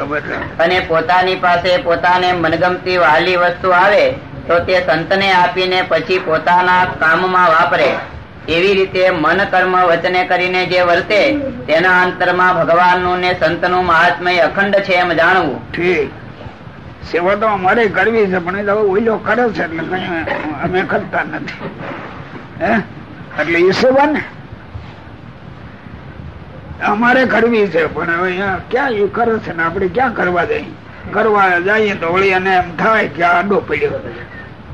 [SPEAKER 1] અને પોતાની પાસે પોતાને મનગમતી વાલી વસ્તુ આવે તો તે સંતને આપીને પછી પોતાના કામમાં વાપરે. એવી રીતે મન કર્મ વચને કરીને જે વર્તે તેના અંતરમાં ભગવાનનું ને સંતનું મહાત્મય અખંડ છે એમ જાણવું.
[SPEAKER 2] સેવા તો અમારે કરવી છે પણ ઓઈલો કરે છે એટલે કઈ અમે કરતા નથી. હે? એટલે એ સેવા ને અમારે કરવી છે, પણ હવે ક્યાં એ કરે છે ને? આપણે ક્યાં કરવા જઈએ કરવા જઈએ તો વળી અને એમ થાય કે આડો પડ્યો.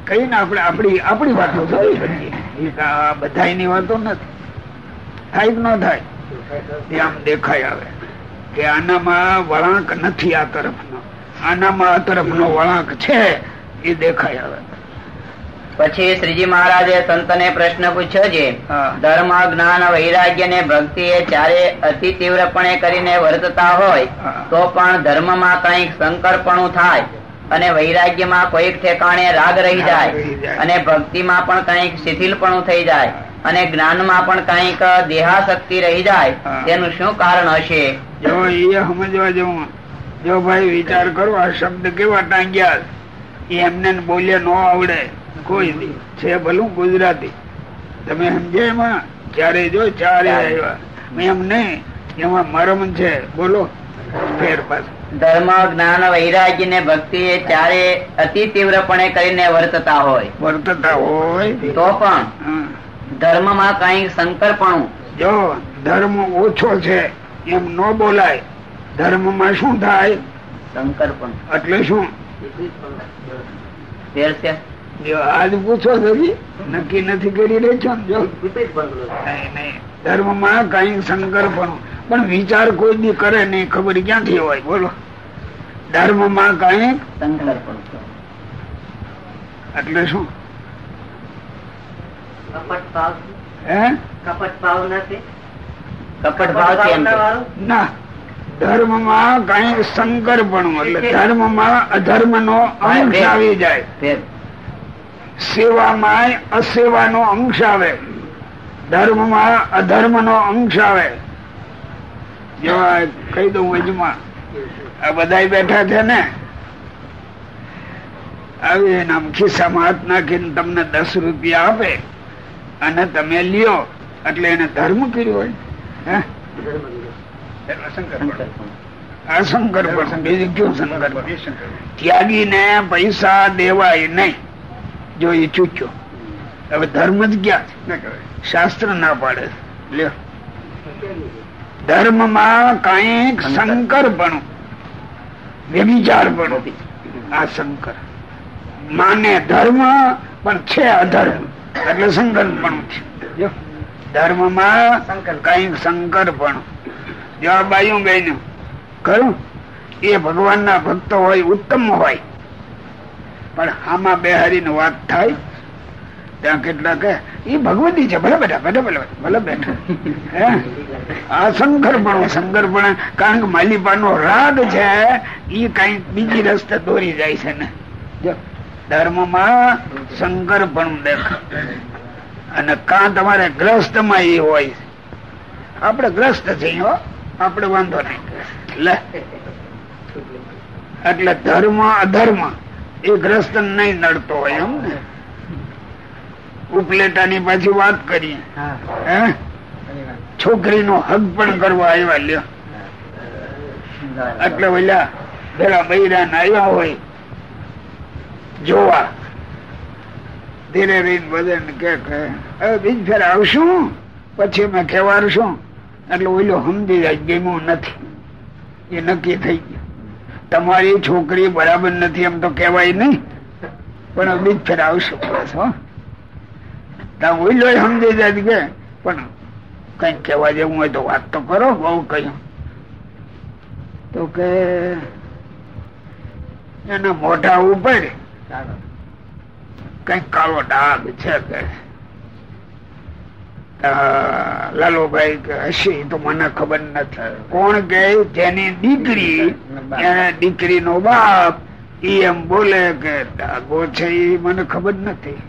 [SPEAKER 2] કઈ ને, આપણે આપણી આપણી વાતો જોઈ શકીએ. બધા ની વાતો નથી. થાય કે ન થાય? એ આમ દેખાય આવે. કે આનામાં વળાંક નથી આ તરફનો. આનામાં આ તરફનો વળાંક છે, એ દેખાય આવે.
[SPEAKER 1] પછી શ્રીજી મહારાજે સંતને પ્રશ્ન પૂછ્યો છે. ધર્મ જ્ઞાન વૈરાગ્ય ને ભક્તિ એ ચારે અતિ તીવ્રપણે કરીને વર્તતા હોય તો પણ ધર્મમાં કંઈક સંકરપણું થાય અને વૈરાગ્યમાં કોઈક ઠેકાણે રાગ રહી જાય. અને ભક્તિમાં પણ કંઈક શિથિલપણું થઈ જાય અને જ્ઞાનમાં પણ કંઈક દેહાશક્તિ રહી જાય તેનું શું કારણ હશે?
[SPEAKER 2] જો એ સમજવા જેવું જો ભાઈ વિચાર કરો આ શબ્દ કેવા ટાંગ્યા? એમને બોલ્યા ન આવડે. કોઈ. છે ભલું ગુજરાતી. તમે સમજે એમાં? ક્યારે જો ચારે આવ્યા. એમ નહીં એમાં મરમ છે. બોલો. ફેર પાછું.
[SPEAKER 1] ધર્મ જ્ઞાન વૈરાગ્ય ને ભક્તિ એ ચારે અતિ તીવ્રપણે કરીને વર્તતા હોય.
[SPEAKER 2] વર્તતા હોય.
[SPEAKER 1] તો પણ ધર્મમાં કઈ સંકલ્પણું
[SPEAKER 2] જો ધર્મ ઓછો છે એમ ન બોલાય. ધર્મમાં શું થાય?
[SPEAKER 1] સંકલ્પણ
[SPEAKER 2] એટલે શું?
[SPEAKER 1] ફેર છે?
[SPEAKER 2] આજ પૂછો નથી? નક્કી નથી કરી છો નહીં, નહીં. ધર્મમાં કઈ શંકર પણ પણ વિચાર કોઈ બી કરે નહીં ખબર ક્યાંથી હોય? બોલો. ધર્મમાં કઈ
[SPEAKER 1] સંકરપણ
[SPEAKER 2] એટલે શું?
[SPEAKER 3] કપટ ભાવ?
[SPEAKER 2] હે?
[SPEAKER 3] કપટ ભાવ નથી?
[SPEAKER 1] કપટ ભાવ
[SPEAKER 2] ના. ધર્મ ધર્મમાં કઈ શંકર પણ એટલે ધર્મમાં અધર્મ નો અંશ આવી જાય. સેવામાં અસેવાનો અંશ આવે. ધર્મમાં અધર્મ નો અંશ આવે. જેવા કહી દઉં વજમાં આ બધા બેઠા છે ને? આવી એના ખિસ્સામાં હાથ નાખીને તમને દસ રૂપિયા આપે અને તમે લ્યો. એટલે એને ધર્મ કર્યો હોય. પણ? ત્યાગીને પૈસા દેવાય નહીં. જો એ ચૂક્યો. હવે ધર્મ જ ક્યાં છે? શાસ્ત્ર ના પાડે લ્યો. ધર્મમાં કંઈક શંકર પણ વ્યભિચાર પણ આ શંકર માને ધર્મ પણ છે અધર્મ. એટલે શંકર પણ છે ધર્મમાં કંઈક શંકર પણ જવાબ આવ્યું બેન ખરું? એ ભગવાનના ભક્તો હોય ઉત્તમ હોય. પણ આમાં બે હારીને વાત થાય, ત્યાં કેટલાક એ ભગવતી છે, ભલે બેઠા ભલે ભલે ભલે બેઠા. હે? આ શંકરપણું શંકરપણ કારણ કે માલિપાનો રાગ છે એ કઈ બીજી રસ્તે દોરી જાય છે ને. જો, ધર્મમાં શંકરપણું દેખ. અને કાં તમારે ગ્રસ્તમાં એ હોય. આપણે ગ્રસ્ત છીએ હો, આપણે વાંધો નહીં. લે. એટલે ધર્મ, અધર્મ. એ ગ્રસ્ત નહીં નડતો હોય એમ ને. ઉપલેટા ની પાછી વાત કરી હે. છોકરીનો હક પણ કરવા આવ્યા લ્યો. એટલે ઓલા પેલા બૈરા આવ્યા હોય જોવા. ધીરે રહીને બધાને કે બીજ ફેર આવશું? પછી અમે કહેવારશું એટલે ઓલો સમજી જાય ગેમું નથી. એ નક્કી થઈ ગયું. તમારી છોકરી બરાબર નથી એમ તો કેવાય નહીં. પણ હવે જ ફેર શકો છો તમે સમજી જાય કે પણ કઈ કેવા જેવું હોય તો વાત તો કરો બહુ કહ્યું. તો કે એના મોઢા ઉપર કઈ કાળો ડાઘ છે કે લાલુભાઈ હશે તો મને ખબર નથી કોણ કે? જેની દીકરી, એને દીકરી નો બાપ, ઈ એમ બોલે કે ડાઘો છે મને ખબર નથી.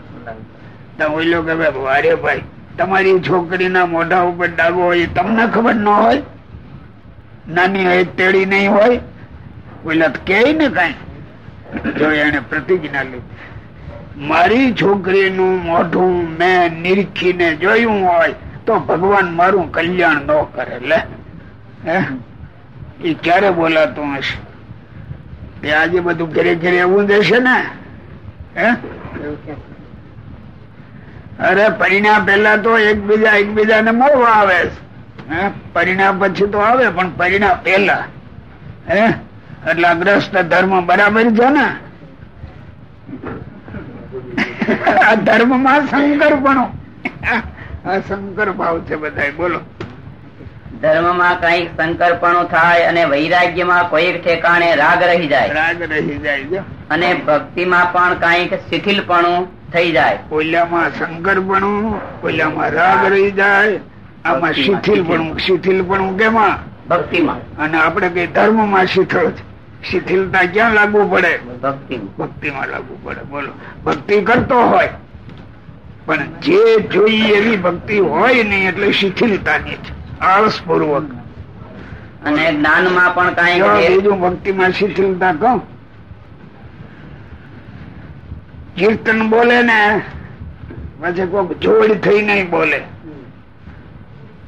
[SPEAKER 2] તો કે, ભાઈ ભાઈ, તમારી છોકરીના મોઢા ઉપર ડાગો હોય તમને ખબર ન હોય? નાની હોય, તેડી નહીં હોય? તો કે ને કઈ. જો એને પ્રતિજ્ઞા લીધી. મારી છોકરીનું મોઢું મેં નિરખીને જોયું હોય તો ભગવાન મારું કલ્યાણ ન કરે, લે. એ ક્યારે બોલાતું હશે? તે આજે બધું ઘરે ઘરે એવું દેશે ને? અરે, પરિણામ પેલા તો એકબીજા એકબીજાને મળવા આવે. પરિણામ પછી તો આવે, પણ પરિણામ પેલા હે? એટલે ગ્રસ્ત ધર્મ બરાબર છે ને? ધર્મમાં શંકર પણ આ શંકર ભાવ છે બધા બોલો.
[SPEAKER 1] ધર્મમાં કંઈક સંકરપણું થાય અને વૈરાગ્યમાં કોઈક ઠેકાણે રાગ રહી જાય.
[SPEAKER 2] રાગ રહી જાય
[SPEAKER 1] અને ભક્તિ માં પણ કંઈક શિથિલપણું થઈ જાય.
[SPEAKER 2] ઓલામાં શંકર પણ ઓલામાં રાગ રહી જાય આમાં શિથિલ પણ શિથિલ પણ કેમાં?
[SPEAKER 1] ભક્તિમાં.
[SPEAKER 2] અને આપણે કઈ ધર્મમાં શિથિલ છે. શિથિલતા ક્યાં લાગુ પડે?
[SPEAKER 1] ભક્તિમાં
[SPEAKER 2] ભક્તિમાં લાગુ પડે. બોલો. ભક્તિ કરતો હોય પણ જે જોઈએ એવી ભક્તિ હોય નહીં એટલે શિથિલતાની છે આળસપૂર્વક.
[SPEAKER 1] અને જ્ઞાનમાં પણ કઈ
[SPEAKER 2] બીજું ભક્તિ માં શિથિલતા કહું. કીર્તન બોલે ને પછી કોઈ જોડ થઈ નહીં બોલે.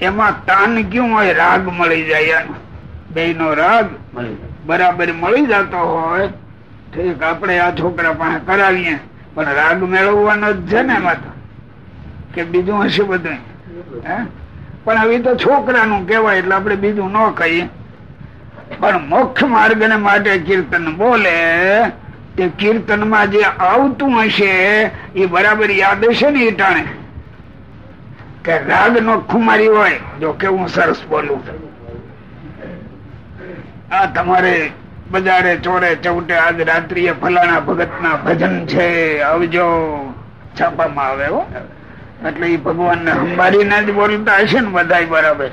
[SPEAKER 2] એમાં તાન ક્યું હોય? રાગ મળી જાય બે નો રાગ બરાબર મળી જતો હોય, ઠીક, આપણે આ છોકરા પાસે કરાવીએ. પણ રાગ મેળવવાનો જ છે ને એમાં કે બીજું હશે બધું. હે? પણ હવે તો છોકરાનું કહેવાય એટલે આપણે બીજું ન કહીએ. પણ મોક્ષ માર્ગ ને માટે કીર્તન બોલે, તે કીર્તનમાં જે આવતું હશે, એ બરાબર યાદ હશે ને એ ટાણે કે રાગ નો ખુમારી હોય, જો કેવું સરસ બોલું આ તમારે બજારે ચોરે ચૌટે આજ રાત્રિએ ફલાણા ભગત ના ભજન છે. આવજો. છાપામાં આવે હો. એટલે એ ભગવાન ને સંભાળીને જ બોલતા હશે ને બધા બરાબર.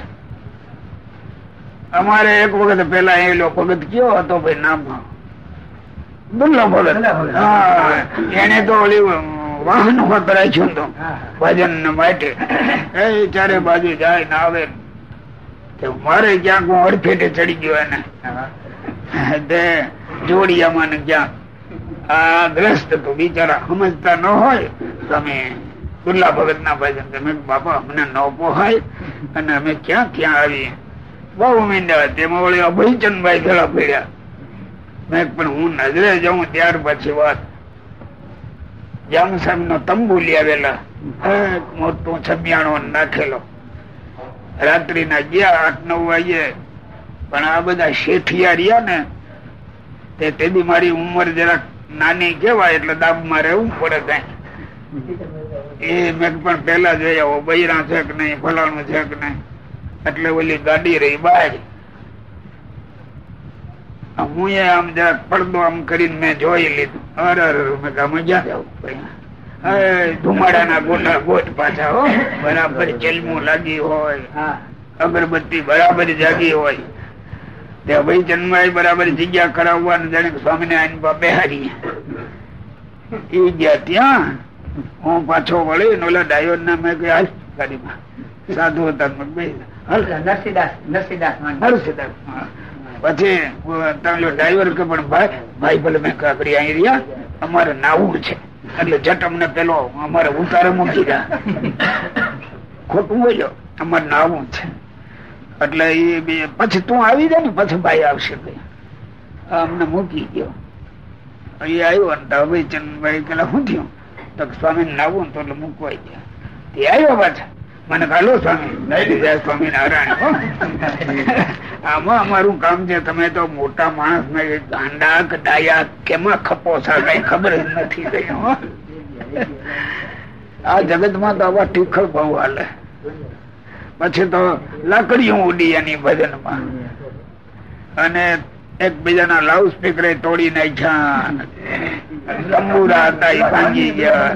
[SPEAKER 2] અમારે એક વખત પેલા એલો ભગત કયો હતો ભાઈ નામ? દુલ્લો ભગત. હા એને તો ઓલી વાહન રાખ્યું હતું. ભજન માટે. એ ચારે બાજુ જાય ને આવે. મારે ક્યાંક હું અડફેટે ચડી ગયો એને. જોડિયામાં ક્યાંક. આ ગ્રસ્ત તો બિચારા સમજતા ન હોય. તમે દુર્લા ભગત ના ભજન તમે બાપા, અમને ન પોહાય. અને અમે ક્યાં ક્યાં આવીએ? બહુ મીંડા. તેમાં વળી અભયચંદભાઈ ગળા પડ્યા. મેં પણ હું નજરે જાઉં ત્યાર પછી વાત. જામ સાહેબ નો તંબુ લઈ આવેલા. મોટો છબિયાણો નાખેલો. રાત્રિ ના ગયા આઠ, નવ વાગે પણ આ બધા શેઠિયા રહ્યા ને, તે તેદી મારી ઉંમર જરાક નાની કેવાય એટલે દાબમાં રહેવું પડે કઈ. એ મેં પણ પેલા જોઈ આવો બૈરા છે કે નહીં, ફલાણું છે કે નહીં. એટલે ઓલી ગાડી રહી બહાર. હું એ આમ જરાક પડદો આમ કરીને મેં જોઈ લીધું. અરે અરે મેં કામ જ્યાં જાવ ધુમાડાના ગોટા ગોટ પાછા હો. બરાબર ચલમું લાગી હોય અગરબત્તી બરાબર જાગી હોય. તે ભાઈ જન્માય બરાબર જગ્યા કરાવવાનું જાણે સ્વામી બાપે બેહારી એ ગયા ત્યાં. હું પાછો વળી નોલા ડાયોર ના મેં હાલ ગાડીમાં. સાધુ હતા હાલ
[SPEAKER 5] નરસિંહદાસ નરસિંહદાસ
[SPEAKER 2] પછી તમે ડ્રાઈવર કે પણ ભાઈ ભાઈ ભલે મેં કાકડી અહીં રહ્યા અમારે નાવું છે. એટલે જટમ ને પેલો અમારે ઉતારે મૂકી ગયા. ખોટું બોલ્યો, અમારે નાવું છે. એટલે એ પછી તું આવી જાય ને, પછી ભાઈ આવશે અમને મૂકી ગયો એ આવ્યો ને તો ભાઈ ચંદભાઈ પેલા શું થયું? તો સ્વામી નાવું તો એટલે મૂકવાઈ ગયા તે આવ્યો પાછા. મને કાલો સ્વામી. લઈ લીધા સ્વામી નારાયણ. આમાં અમારું કામ છે, તમે તો મોટા માણસ ને ગાંડા કે ડાયા કેમાં ખપો છો? કઈ ખબર નથી કઈ આ જગતમાં તો આવા ટીખળ બહુ હાલે. પછી તો લાકડીઓ ઉડી એની ભજનમાં અને એકબીજાના લાઉડ સ્પીકરે તોડી નાખ્યા. તંબુરા હતા એ ભાંગી ગયા.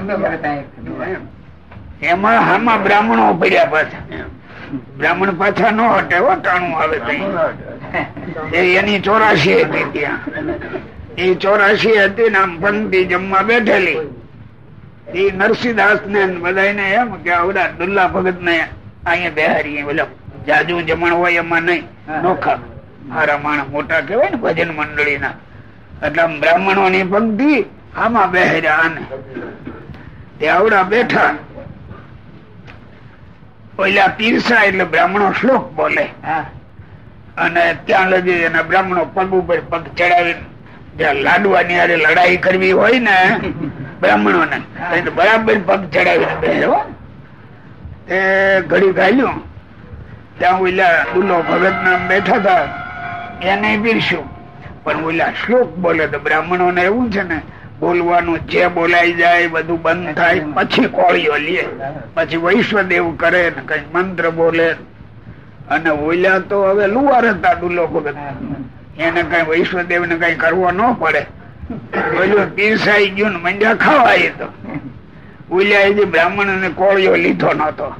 [SPEAKER 2] એમાં હામાં બ્રાહ્મણો પડ્યા પાછા. બ્રાહ્મણ પાછા ન હટે હો ટાણું આવે કઈ. એની ચોરાશી હતી ત્યાં. એ ચોરાશી હતી ને આમ પંક્તિ જમવા બેઠેલી. એ નરસિંહદાસ ને બધાને એમ કે આવડા દુલ્લા ભગત ને અહીંયા બેહારી બોલો જાજુ જમણ હોય એમાં નહીં. નોખા મારા માણસ મોટા કહેવાય ને ભજન મંડળી ના એટલે બ્રાહ્મણો ની પંક્તિ આમાં બેહર્યા આને. તે આવડા બેઠા. ઓલા પીરસા એટલે બ્રાહ્મણો શ્લોક બોલે. અને ત્યાં લગી એના બ્રાહ્મણો પગ ઉપર પગ ચડાવી જ્યાં લાડવાની હારે લડાઈ કરવી હોય ને બ્રાહ્મણો ને બરાબર પગ ચડાવીને એ ઘડી ગાલ્યું. ત્યાં ઓલા દુલ્લો ભગત ના બેઠા હતા. એને પીરસ્યું. પણ ઓલા શ્લોક બોલે તો બ્રાહ્મણો ને એવું છે ને બોલવાનું જે બોલાઈ જાય, બધું બંધ થાય, પછી કોળીઓ લે. પછી વૈશ્વદેવ કરે ને કઈ મંત્ર બોલે. અને ઓલ્યા તો હવે લુવાર હતા દુલ્લો એને કઈ વૈશ્વદેવ ને કઈ કરવો ન પડે. ઓલું પીરસાઈ ગયું ને મંડ્યા ખાવાય તો. ઓલ્યા જે બ્રાહ્મણ ને કોળીઓ લીધો નતો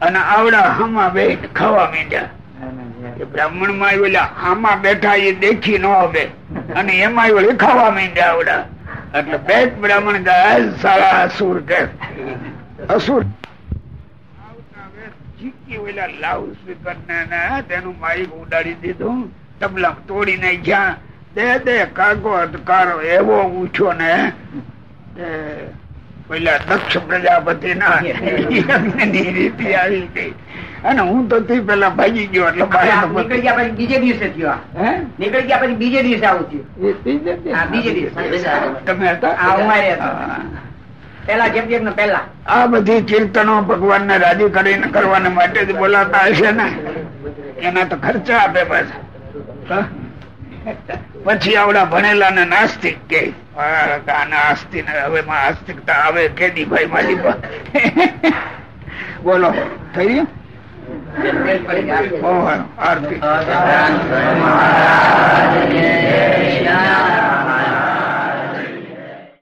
[SPEAKER 2] અને આવડા હામાં બે ખાવા માંડ્યા. બ્રાહ્મણમાં ઓલા હામાં બેઠા એ દેખી ન હવે. અને એમાં ઓલી ખાવા માંડ્યા આવડા. એટલે પેટ બ્રાહ્મણ ગાય સારા અસુર કે. અસુર. ચીકી ઓલા લાઉડ સ્પીકર ને ને તેનું માઇક ઉડાડી દીધું. તબલા તોડી નાખ્યા દે દે કાગો અટકારો એવો ઊંચો ને પેલા દક્ષ પ્રજાપતિ ના ની રીતિ આવી ગઈ. અને હું તો તે પેલા ભાગી ગયો એટલે
[SPEAKER 5] નીકળી ગયા પછી બીજે દિવસે થયો
[SPEAKER 2] હે?
[SPEAKER 5] નીકળી ગયા પછી બીજે દિવસે આવું થયું.
[SPEAKER 2] એ ત્રીજે દિવસે?
[SPEAKER 5] હા, બીજે દિવસે.
[SPEAKER 2] તમે હતા.
[SPEAKER 5] પેલા જેમ જેમ પેલા
[SPEAKER 2] આ બધી કીર્તનો ભગવાન ને રાજી કરીને કરવાને માટે જ બોલાતા હશે ને. એના તો ખર્ચા આપે પાછા. પછી આવડા ભણેલા ને નાસ્તિક કે આ નાસ્તિક હવે માં આસ્તિકતા આવે કેદી ભાઈ મારી બોલો થઈ ગયું. આરતી.